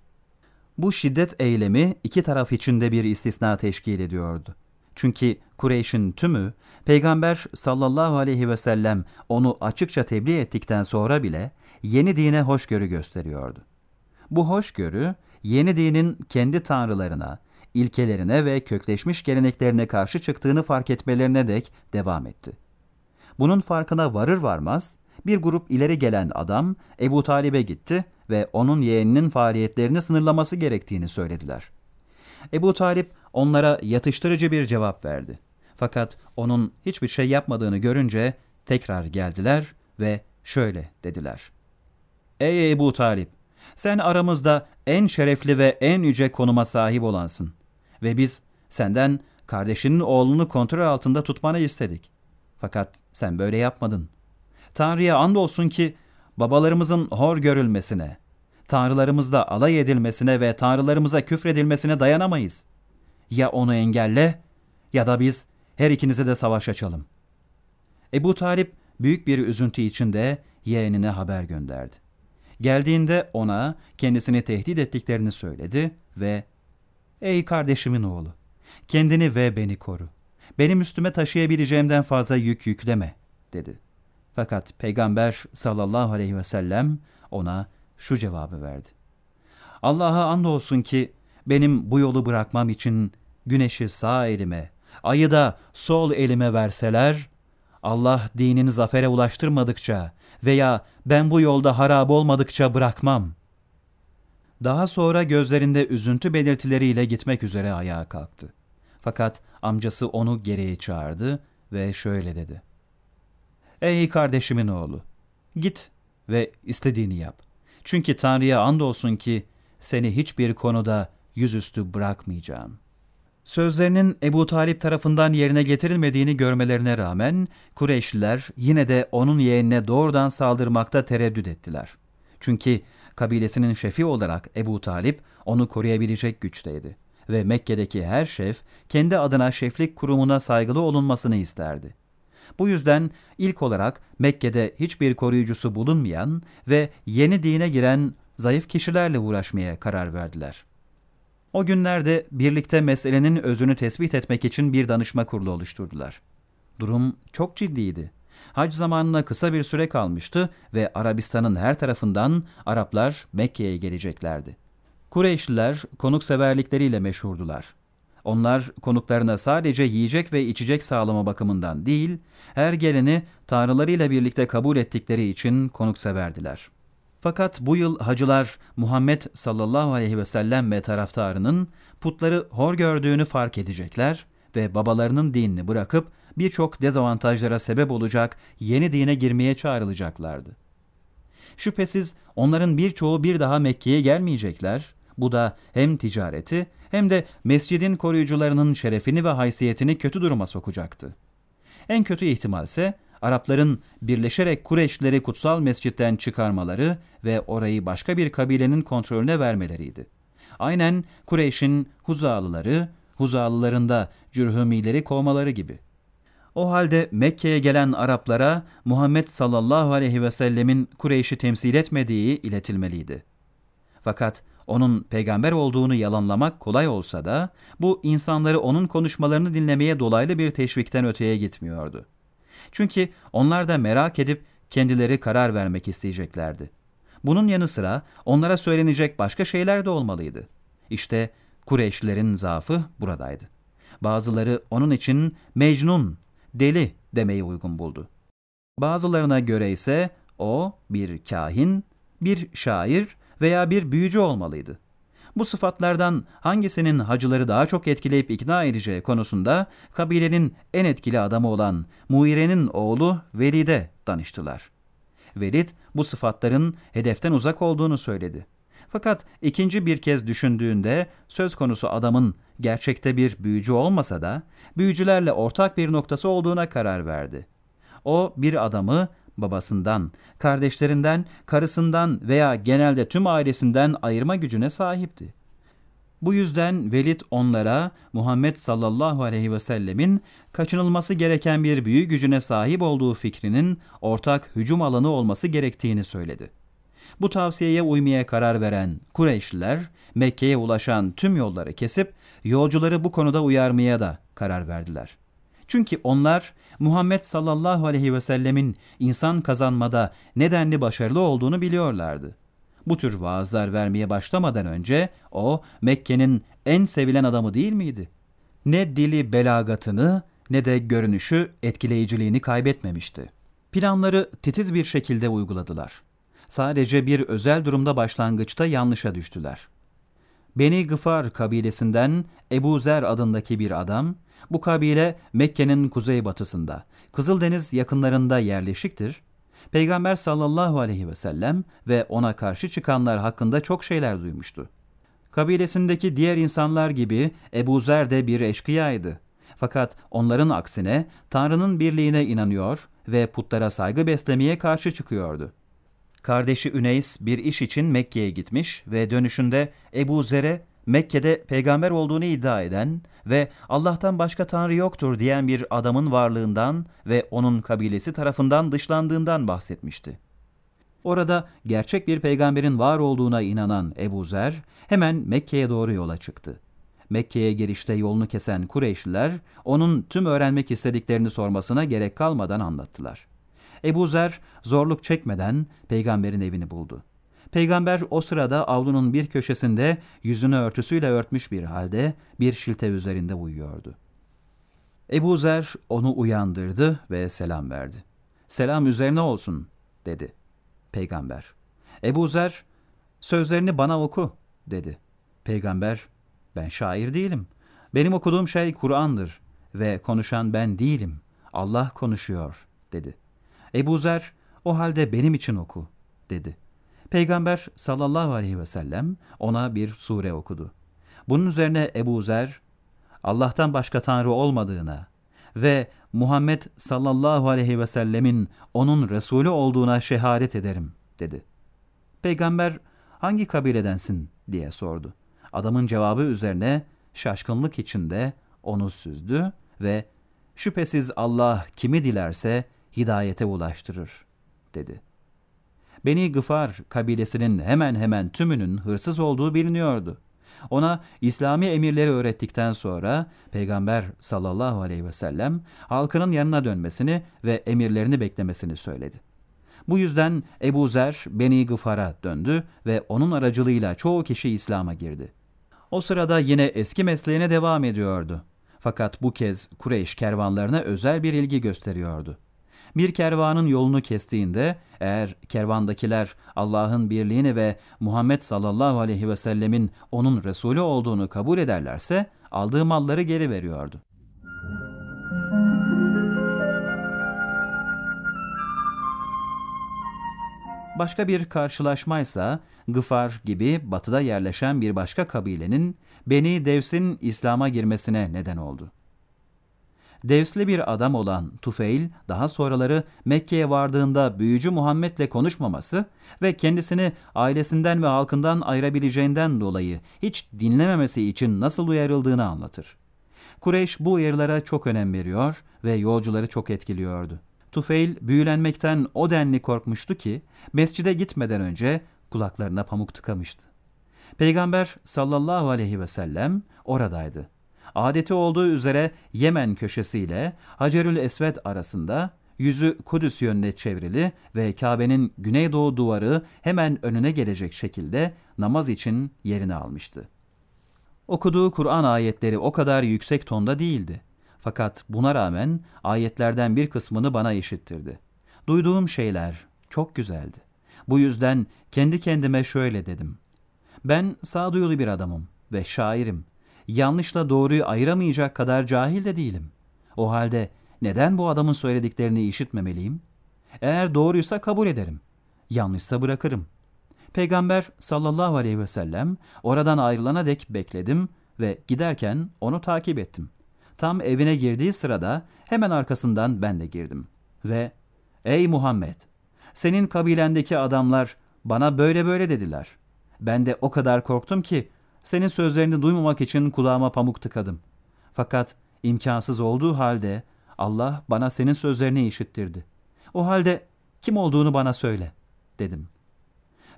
Bu şiddet eylemi iki taraf içinde bir istisna teşkil ediyordu. Çünkü Kureyş'in tümü Peygamber sallallahu aleyhi ve sellem onu açıkça tebliğ ettikten sonra bile yeni dine hoşgörü gösteriyordu. Bu hoşgörü yeni dinin kendi tanrılarına, ilkelerine ve kökleşmiş geleneklerine karşı çıktığını fark etmelerine dek devam etti. Bunun farkına varır varmaz bir grup ileri gelen adam Ebu Talib'e gitti ve onun yeğeninin faaliyetlerini sınırlaması gerektiğini söylediler. Ebu Talip onlara yatıştırıcı bir cevap verdi. Fakat onun hiçbir şey yapmadığını görünce tekrar geldiler ve şöyle dediler. Ey Ebu Talip! Sen aramızda en şerefli ve en yüce konuma sahip olansın. Ve biz senden kardeşinin oğlunu kontrol altında tutmanı istedik. Fakat sen böyle yapmadın. Tanrı'ya andolsun ki babalarımızın hor görülmesine, tanrılarımızla alay edilmesine ve tanrılarımıza küfredilmesine dayanamayız. Ya onu engelle ya da biz her ikinize de savaş açalım. Ebu Talip büyük bir üzüntü içinde yeğenine haber gönderdi. Geldiğinde ona kendisini tehdit ettiklerini söyledi ve ''Ey kardeşimin oğlu, kendini ve beni koru. Benim üstüme taşıyabileceğimden fazla yük yükleme.'' dedi. Fakat Peygamber sallallahu aleyhi ve sellem ona şu cevabı verdi. Allah'a andolsun ki benim bu yolu bırakmam için güneşi sağ elime, ayı da sol elime verseler, Allah dinini zafere ulaştırmadıkça veya ben bu yolda harap olmadıkça bırakmam. Daha sonra gözlerinde üzüntü belirtileriyle gitmek üzere ayağa kalktı. Fakat amcası onu geriye çağırdı ve şöyle dedi. Ey kardeşimin oğlu, git ve istediğini yap. Çünkü Tanrı'ya andolsun ki seni hiçbir konuda yüzüstü bırakmayacağım. Sözlerinin Ebu Talip tarafından yerine getirilmediğini görmelerine rağmen Kureyşliler yine de onun yeğenine doğrudan saldırmakta tereddüt ettiler. Çünkü kabilesinin şefi olarak Ebu Talip onu koruyabilecek güçteydi ve Mekke'deki her şef kendi adına şeflik kurumuna saygılı olunmasını isterdi. Bu yüzden ilk olarak Mekke'de hiçbir koruyucusu bulunmayan ve yeni dine giren zayıf kişilerle uğraşmaya karar verdiler. O günlerde birlikte meselenin özünü tespit etmek için bir danışma kurulu oluşturdular. Durum çok ciddiydi. Hac zamanına kısa bir süre kalmıştı ve Arabistan'ın her tarafından Araplar Mekke'ye geleceklerdi. Kureyşliler konukseverlikleriyle meşhurdular. Onlar konuklarına sadece yiyecek ve içecek sağlama bakımından değil, her geleni tanrılarıyla birlikte kabul ettikleri için konukseverdiler. Fakat bu yıl hacılar Muhammed sallallahu aleyhi ve sellem ve taraftarının putları hor gördüğünü fark edecekler ve babalarının dinini bırakıp birçok dezavantajlara sebep olacak yeni dine girmeye çağrılacaklardı. Şüphesiz onların birçoğu bir daha Mekke'ye gelmeyecekler. Bu da hem ticareti hem de mescidin koruyucularının şerefini ve haysiyetini kötü duruma sokacaktı. En kötü ihtimalse Arapların birleşerek Kureyşlileri kutsal mescitten çıkarmaları ve orayı başka bir kabilenin kontrolüne vermeleriydi. Aynen Kureyş'in Huzalıları, Huzalıların da Cürhümileri kovmaları gibi. O halde Mekke'ye gelen Araplara Muhammed sallallahu aleyhi ve sellemin Kureyş'i temsil etmediği iletilmeliydi. Fakat onun peygamber olduğunu yalanlamak kolay olsa da bu insanları onun konuşmalarını dinlemeye dolaylı bir teşvikten öteye gitmiyordu. Çünkü onlar da merak edip kendileri karar vermek isteyeceklerdi. Bunun yanı sıra onlara söylenecek başka şeyler de olmalıydı. İşte Kureyşlilerin zaafı buradaydı. Bazıları onun için Mecnun, deli demeyi uygun buldu. Bazılarına göre ise o bir kahin, bir şair veya bir büyücü olmalıydı. Bu sıfatlardan hangisinin hacıları daha çok etkileyip ikna edeceği konusunda kabilenin en etkili adamı olan Muire'nin oğlu Velid'e danıştılar. Velid bu sıfatların hedeften uzak olduğunu söyledi. Fakat ikinci bir kez düşündüğünde söz konusu adamın gerçekte bir büyücü olmasa da büyücülerle ortak bir noktası olduğuna karar verdi. O bir adamı babasından, kardeşlerinden, karısından veya genelde tüm ailesinden ayırma gücüne sahipti. Bu yüzden Velid onlara Muhammed sallallahu aleyhi ve sellemin kaçınılması gereken bir büyü gücüne sahip olduğu fikrinin ortak hücum alanı olması gerektiğini söyledi. Bu tavsiyeye uymaya karar veren Kureyşliler Mekke'ye ulaşan tüm yolları kesip yolcuları bu konuda uyarmaya da karar verdiler. Çünkü onlar Muhammed sallallahu aleyhi ve sellemin insan kazanmada nedenli başarılı olduğunu biliyorlardı. Bu tür vaazlar vermeye başlamadan önce o Mekke'nin en sevilen adamı değil miydi? Ne dili belagatını ne de görünüşü etkileyiciliğini kaybetmemişti. Planları titiz bir şekilde uyguladılar. Sadece bir özel durumda başlangıçta yanlışa düştüler. Beni Gıfar kabilesinden Ebu Zer adındaki bir adam, bu kabile Mekke'nin kuzeybatısında, Kızıldeniz yakınlarında yerleşiktir. Peygamber sallallahu aleyhi ve sellem ve ona karşı çıkanlar hakkında çok şeyler duymuştu. Kabilesindeki diğer insanlar gibi Ebu Zer de bir eşkıyaydı. Fakat onların aksine Tanrı'nın birliğine inanıyor ve putlara saygı beslemeye karşı çıkıyordu. Kardeşi Üneys bir iş için Mekke'ye gitmiş ve dönüşünde Ebu Zer'e Mekke'de peygamber olduğunu iddia eden ve Allah'tan başka tanrı yoktur diyen bir adamın varlığından ve onun kabilesi tarafından dışlandığından bahsetmişti. Orada gerçek bir peygamberin var olduğuna inanan Ebu Zer hemen Mekke'ye doğru yola çıktı. Mekke'ye girişte yolunu kesen Kureyşliler onun tüm öğrenmek istediklerini sormasına gerek kalmadan anlattılar. Ebu Zer zorluk çekmeden peygamberin evini buldu. Peygamber o sırada avlunun bir köşesinde yüzünü örtüsüyle örtmüş bir halde bir şilte üzerinde uyuyordu. Ebu Zer onu uyandırdı ve selam verdi. Selam üzerine olsun dedi. Peygamber. Ebu Zer sözlerini bana oku dedi. Peygamber ben şair değilim. Benim okuduğum şey Kur'an'dır ve konuşan ben değilim. Allah konuşuyor dedi. Ebu Zer o halde benim için oku dedi. Peygamber sallallahu aleyhi ve sellem ona bir sure okudu. Bunun üzerine Ebu Zer, Allah'tan başka Tanrı olmadığına ve Muhammed sallallahu aleyhi ve sellemin onun Resulü olduğuna şehadet ederim, dedi. Peygamber, hangi kabiledensin diye sordu. Adamın cevabı üzerine şaşkınlık içinde onu süzdü ve şüphesiz Allah kimi dilerse hidayete ulaştırır, dedi. Beni Gıfar kabilesinin hemen hemen tümünün hırsız olduğu biliniyordu. Ona İslami emirleri öğrettikten sonra Peygamber sallallahu aleyhi ve sellem halkının yanına dönmesini ve emirlerini beklemesini söyledi. Bu yüzden Ebu Zer Beni Gıfar'a döndü ve onun aracılığıyla çoğu kişi İslam'a girdi. O sırada yine eski mesleğine devam ediyordu. Fakat bu kez Kureyş kervanlarına özel bir ilgi gösteriyordu. Bir kervanın yolunu kestiğinde eğer kervandakiler Allah'ın birliğini ve Muhammed sallallahu aleyhi ve sellemin onun Resulü olduğunu kabul ederlerse aldığı malları geri veriyordu. Başka bir karşılaşmaysa Gıfar gibi batıda yerleşen bir başka kabilenin Beni Devs'in İslam'a girmesine neden oldu. Devsli bir adam olan Tufeil daha sonraları Mekke'ye vardığında büyücü Muhammed'le konuşmaması ve kendisini ailesinden ve halkından ayırabileceğinden dolayı hiç dinlememesi için nasıl uyarıldığını anlatır. Kureyş bu uyarılara çok önem veriyor ve yolcuları çok etkiliyordu. Tufeil büyülenmekten o denli korkmuştu ki mescide gitmeden önce kulaklarına pamuk tıkamıştı. Peygamber sallallahu aleyhi ve sellem oradaydı adeti olduğu üzere Yemen köşesiyle Hacerül Esved arasında yüzü Kudüs yönüne çevrili ve Kabe'nin güneydoğu duvarı hemen önüne gelecek şekilde namaz için yerini almıştı. Okuduğu Kur'an ayetleri o kadar yüksek tonda değildi. Fakat buna rağmen ayetlerden bir kısmını bana işittirdi. Duyduğum şeyler çok güzeldi. Bu yüzden kendi kendime şöyle dedim. Ben sağduyulu bir adamım ve şairim yanlışla doğruyu ayıramayacak kadar cahil de değilim. O halde neden bu adamın söylediklerini işitmemeliyim? Eğer doğruysa kabul ederim. yanlışsa bırakırım. Peygamber sallallahu aleyhi ve sellem oradan ayrılana dek bekledim ve giderken onu takip ettim. Tam evine girdiği sırada hemen arkasından ben de girdim. Ve ''Ey Muhammed! Senin kabilendeki adamlar bana böyle böyle dediler. Ben de o kadar korktum ki senin sözlerini duymamak için kulağıma pamuk tıkadım. Fakat imkansız olduğu halde Allah bana senin sözlerini işittirdi. O halde kim olduğunu bana söyle, dedim.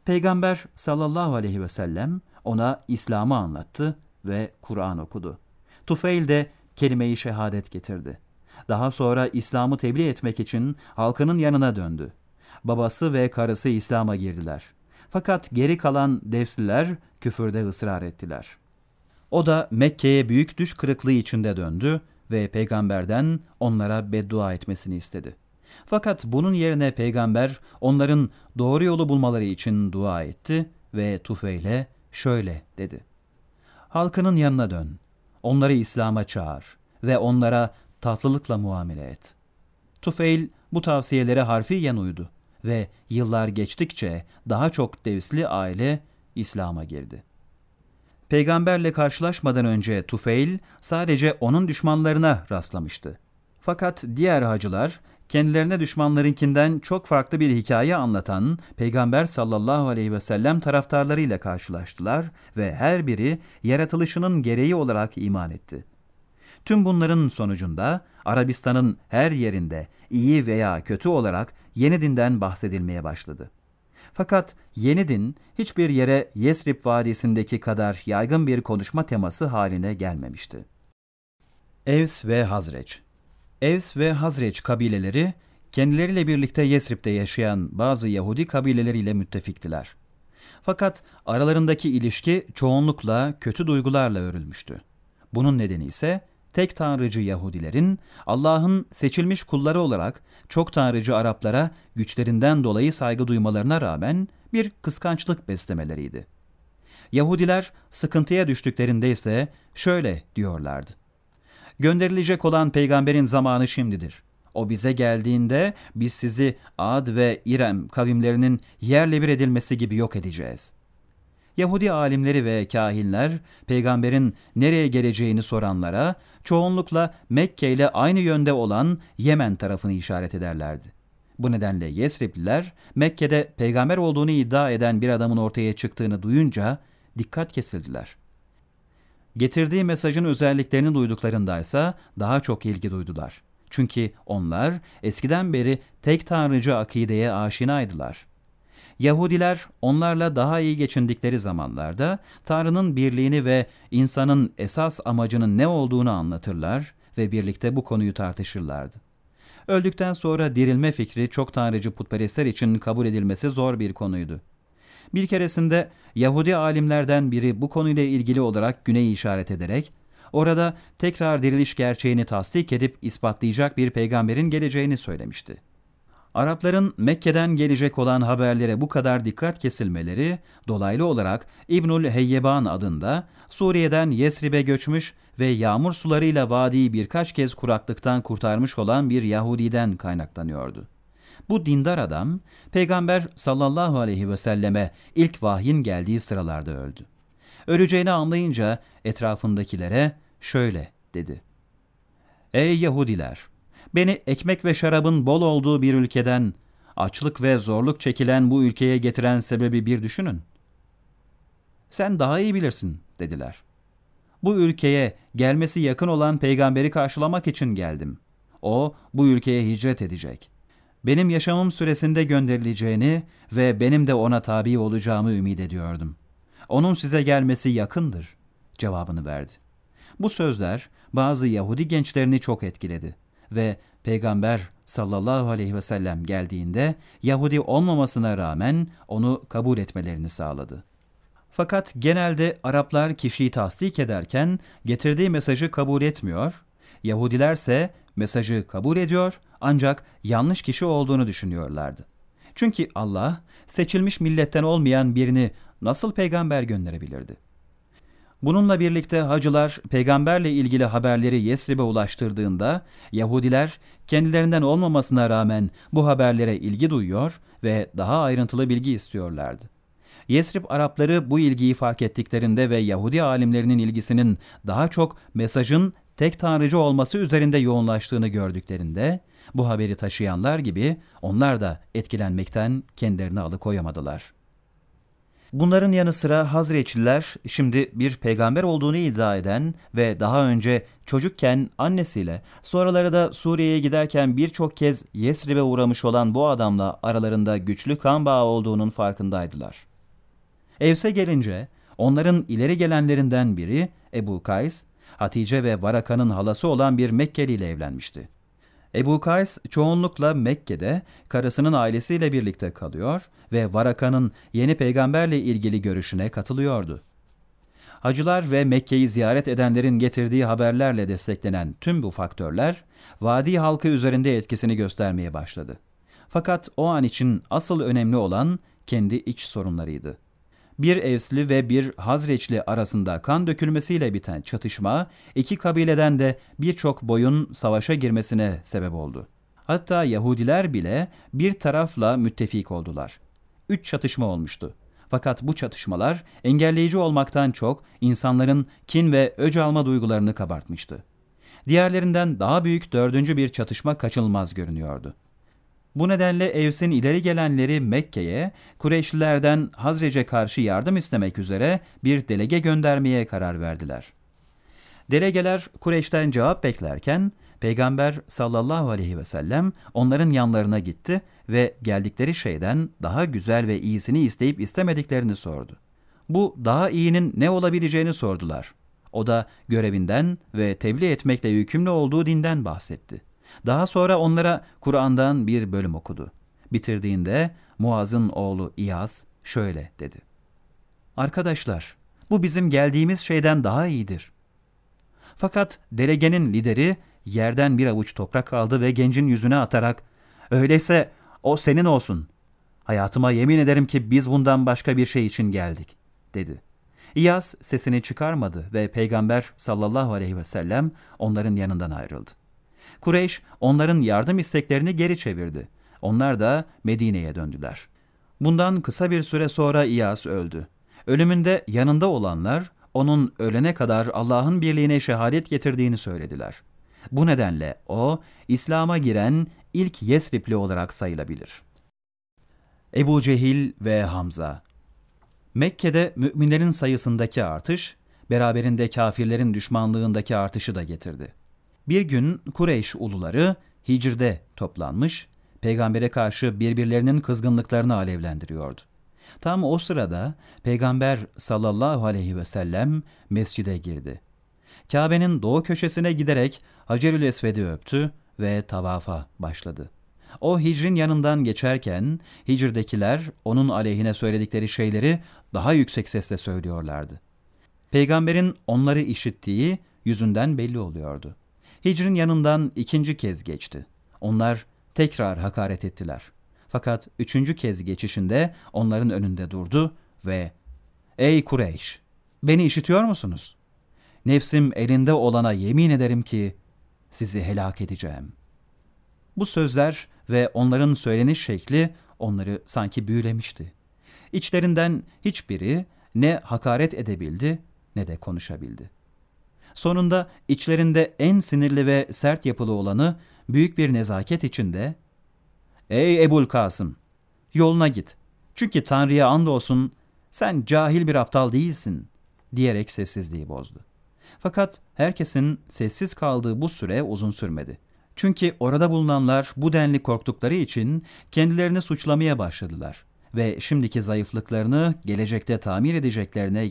Peygamber sallallahu aleyhi ve sellem ona İslam'ı anlattı ve Kur'an okudu. Tufeil de kelime-i şehadet getirdi. Daha sonra İslam'ı tebliğ etmek için halkının yanına döndü. Babası ve karısı İslam'a girdiler. Fakat geri kalan devsliler küfürde ısrar ettiler. O da Mekke'ye büyük düş kırıklığı içinde döndü ve peygamberden onlara beddua etmesini istedi. Fakat bunun yerine peygamber onların doğru yolu bulmaları için dua etti ve Tufeil'e şöyle dedi. Halkının yanına dön, onları İslam'a çağır ve onlara tatlılıkla muamele et. Tufeil bu tavsiyelere harfiyen uydu ve yıllar geçtikçe daha çok devsli aile İslam'a girdi. Peygamberle karşılaşmadan önce Tufeil sadece onun düşmanlarına rastlamıştı. Fakat diğer hacılar kendilerine düşmanlarınkinden çok farklı bir hikaye anlatan Peygamber sallallahu aleyhi ve sellem taraftarlarıyla karşılaştılar ve her biri yaratılışının gereği olarak iman etti. Tüm bunların sonucunda Arabistan'ın her yerinde iyi veya kötü olarak yeni dinden bahsedilmeye başladı. Fakat yeni din hiçbir yere Yesrib Vadisi'ndeki kadar yaygın bir konuşma teması haline gelmemişti. Evs ve Hazreç Evs ve Hazreç kabileleri kendileriyle birlikte Yesrib'de yaşayan bazı Yahudi kabileleriyle müttefiktiler. Fakat aralarındaki ilişki çoğunlukla kötü duygularla örülmüştü. Bunun nedeni ise tek tanrıcı Yahudilerin Allah'ın seçilmiş kulları olarak çok tanrıcı Araplara güçlerinden dolayı saygı duymalarına rağmen bir kıskançlık beslemeleriydi. Yahudiler sıkıntıya düştüklerinde ise şöyle diyorlardı. Gönderilecek olan peygamberin zamanı şimdidir. O bize geldiğinde biz sizi Ad ve İrem kavimlerinin yerle bir edilmesi gibi yok edeceğiz. Yahudi alimleri ve kahinler peygamberin nereye geleceğini soranlara çoğunlukla Mekke ile aynı yönde olan Yemen tarafını işaret ederlerdi. Bu nedenle Yesripliler Mekke'de peygamber olduğunu iddia eden bir adamın ortaya çıktığını duyunca dikkat kesildiler. Getirdiği mesajın özelliklerini duyduklarındaysa daha çok ilgi duydular. Çünkü onlar eskiden beri tek tanrıcı akideye aşinaydılar. Yahudiler onlarla daha iyi geçindikleri zamanlarda Tanrı'nın birliğini ve insanın esas amacının ne olduğunu anlatırlar ve birlikte bu konuyu tartışırlardı. Öldükten sonra dirilme fikri çok tanrıcı putperestler için kabul edilmesi zor bir konuydu. Bir keresinde Yahudi alimlerden biri bu konuyla ilgili olarak güneyi işaret ederek, orada tekrar diriliş gerçeğini tasdik edip ispatlayacak bir peygamberin geleceğini söylemişti. Arapların Mekke'den gelecek olan haberlere bu kadar dikkat kesilmeleri, dolaylı olarak İbnül Heyyeban adında Suriye'den Yesrib'e göçmüş ve yağmur sularıyla vadiyi birkaç kez kuraklıktan kurtarmış olan bir Yahudiden kaynaklanıyordu. Bu dindar adam, Peygamber sallallahu aleyhi ve selleme ilk vahyin geldiği sıralarda öldü. Öleceğini anlayınca etrafındakilere şöyle dedi. Ey Yahudiler! Beni ekmek ve şarabın bol olduğu bir ülkeden, açlık ve zorluk çekilen bu ülkeye getiren sebebi bir düşünün. Sen daha iyi bilirsin, dediler. Bu ülkeye gelmesi yakın olan peygamberi karşılamak için geldim. O bu ülkeye hicret edecek. Benim yaşamım süresinde gönderileceğini ve benim de ona tabi olacağımı ümit ediyordum. Onun size gelmesi yakındır, cevabını verdi. Bu sözler bazı Yahudi gençlerini çok etkiledi ve Peygamber sallallahu aleyhi ve sellem geldiğinde Yahudi olmamasına rağmen onu kabul etmelerini sağladı. Fakat genelde Araplar kişiyi tasdik ederken getirdiği mesajı kabul etmiyor, Yahudilerse mesajı kabul ediyor ancak yanlış kişi olduğunu düşünüyorlardı. Çünkü Allah seçilmiş milletten olmayan birini nasıl peygamber gönderebilirdi? Bununla birlikte hacılar peygamberle ilgili haberleri Yesrib'e ulaştırdığında Yahudiler kendilerinden olmamasına rağmen bu haberlere ilgi duyuyor ve daha ayrıntılı bilgi istiyorlardı. Yesrib Arapları bu ilgiyi fark ettiklerinde ve Yahudi alimlerinin ilgisinin daha çok mesajın tek tanrıcı olması üzerinde yoğunlaştığını gördüklerinde bu haberi taşıyanlar gibi onlar da etkilenmekten kendilerini alıkoyamadılar. Bunların yanı sıra Hazreçliler şimdi bir peygamber olduğunu iddia eden ve daha önce çocukken annesiyle sonraları da Suriye'ye giderken birçok kez Yesrib'e uğramış olan bu adamla aralarında güçlü kan bağı olduğunun farkındaydılar. Evs'e gelince onların ileri gelenlerinden biri Ebu Kays, Hatice ve Varaka'nın halası olan bir Mekkeli ile evlenmişti. Ebu Kays çoğunlukla Mekke'de karısının ailesiyle birlikte kalıyor ve Varaka'nın yeni peygamberle ilgili görüşüne katılıyordu. Hacılar ve Mekke'yi ziyaret edenlerin getirdiği haberlerle desteklenen tüm bu faktörler, vadi halkı üzerinde etkisini göstermeye başladı. Fakat o an için asıl önemli olan kendi iç sorunlarıydı bir Evsli ve bir Hazreçli arasında kan dökülmesiyle biten çatışma, iki kabileden de birçok boyun savaşa girmesine sebep oldu. Hatta Yahudiler bile bir tarafla müttefik oldular. Üç çatışma olmuştu. Fakat bu çatışmalar engelleyici olmaktan çok insanların kin ve öc alma duygularını kabartmıştı. Diğerlerinden daha büyük dördüncü bir çatışma kaçınılmaz görünüyordu. Bu nedenle Evs'in ileri gelenleri Mekke'ye, Kureyşlilerden Hazrec'e karşı yardım istemek üzere bir delege göndermeye karar verdiler. Delegeler Kureyş'ten cevap beklerken, Peygamber sallallahu aleyhi ve sellem onların yanlarına gitti ve geldikleri şeyden daha güzel ve iyisini isteyip istemediklerini sordu. Bu daha iyinin ne olabileceğini sordular. O da görevinden ve tebliğ etmekle yükümlü olduğu dinden bahsetti. Daha sonra onlara Kur'an'dan bir bölüm okudu. Bitirdiğinde Muaz'ın oğlu İyaz şöyle dedi. Arkadaşlar, bu bizim geldiğimiz şeyden daha iyidir. Fakat delegenin lideri yerden bir avuç toprak aldı ve gencin yüzüne atarak, öyleyse o senin olsun. Hayatıma yemin ederim ki biz bundan başka bir şey için geldik, dedi. İyaz sesini çıkarmadı ve Peygamber sallallahu aleyhi ve sellem onların yanından ayrıldı. Kureyş onların yardım isteklerini geri çevirdi. Onlar da Medine'ye döndüler. Bundan kısa bir süre sonra İyas öldü. Ölümünde yanında olanlar onun ölene kadar Allah'ın birliğine şehadet getirdiğini söylediler. Bu nedenle o İslam'a giren ilk Yesripli olarak sayılabilir. Ebu Cehil ve Hamza Mekke'de müminlerin sayısındaki artış, beraberinde kafirlerin düşmanlığındaki artışı da getirdi. Bir gün Kureyş uluları Hicr'de toplanmış, peygambere karşı birbirlerinin kızgınlıklarını alevlendiriyordu. Tam o sırada Peygamber sallallahu aleyhi ve sellem mescide girdi. Kabe'nin doğu köşesine giderek Hacerül Esved'i öptü ve tavafa başladı. O hicrin yanından geçerken hicirdekiler onun aleyhine söyledikleri şeyleri daha yüksek sesle söylüyorlardı. Peygamberin onları işittiği yüzünden belli oluyordu. Hicrin yanından ikinci kez geçti. Onlar tekrar hakaret ettiler. Fakat üçüncü kez geçişinde onların önünde durdu ve ''Ey Kureyş, beni işitiyor musunuz? Nefsim elinde olana yemin ederim ki sizi helak edeceğim.'' Bu sözler ve onların söyleniş şekli onları sanki büyülemişti. İçlerinden hiçbiri ne hakaret edebildi ne de konuşabildi. Sonunda içlerinde en sinirli ve sert yapılı olanı büyük bir nezaket içinde ''Ey Ebul Kasım, yoluna git. Çünkü Tanrı'ya andolsun sen cahil bir aptal değilsin.'' diyerek sessizliği bozdu. Fakat herkesin sessiz kaldığı bu süre uzun sürmedi. Çünkü orada bulunanlar bu denli korktukları için kendilerini suçlamaya başladılar ve şimdiki zayıflıklarını gelecekte tamir edeceklerine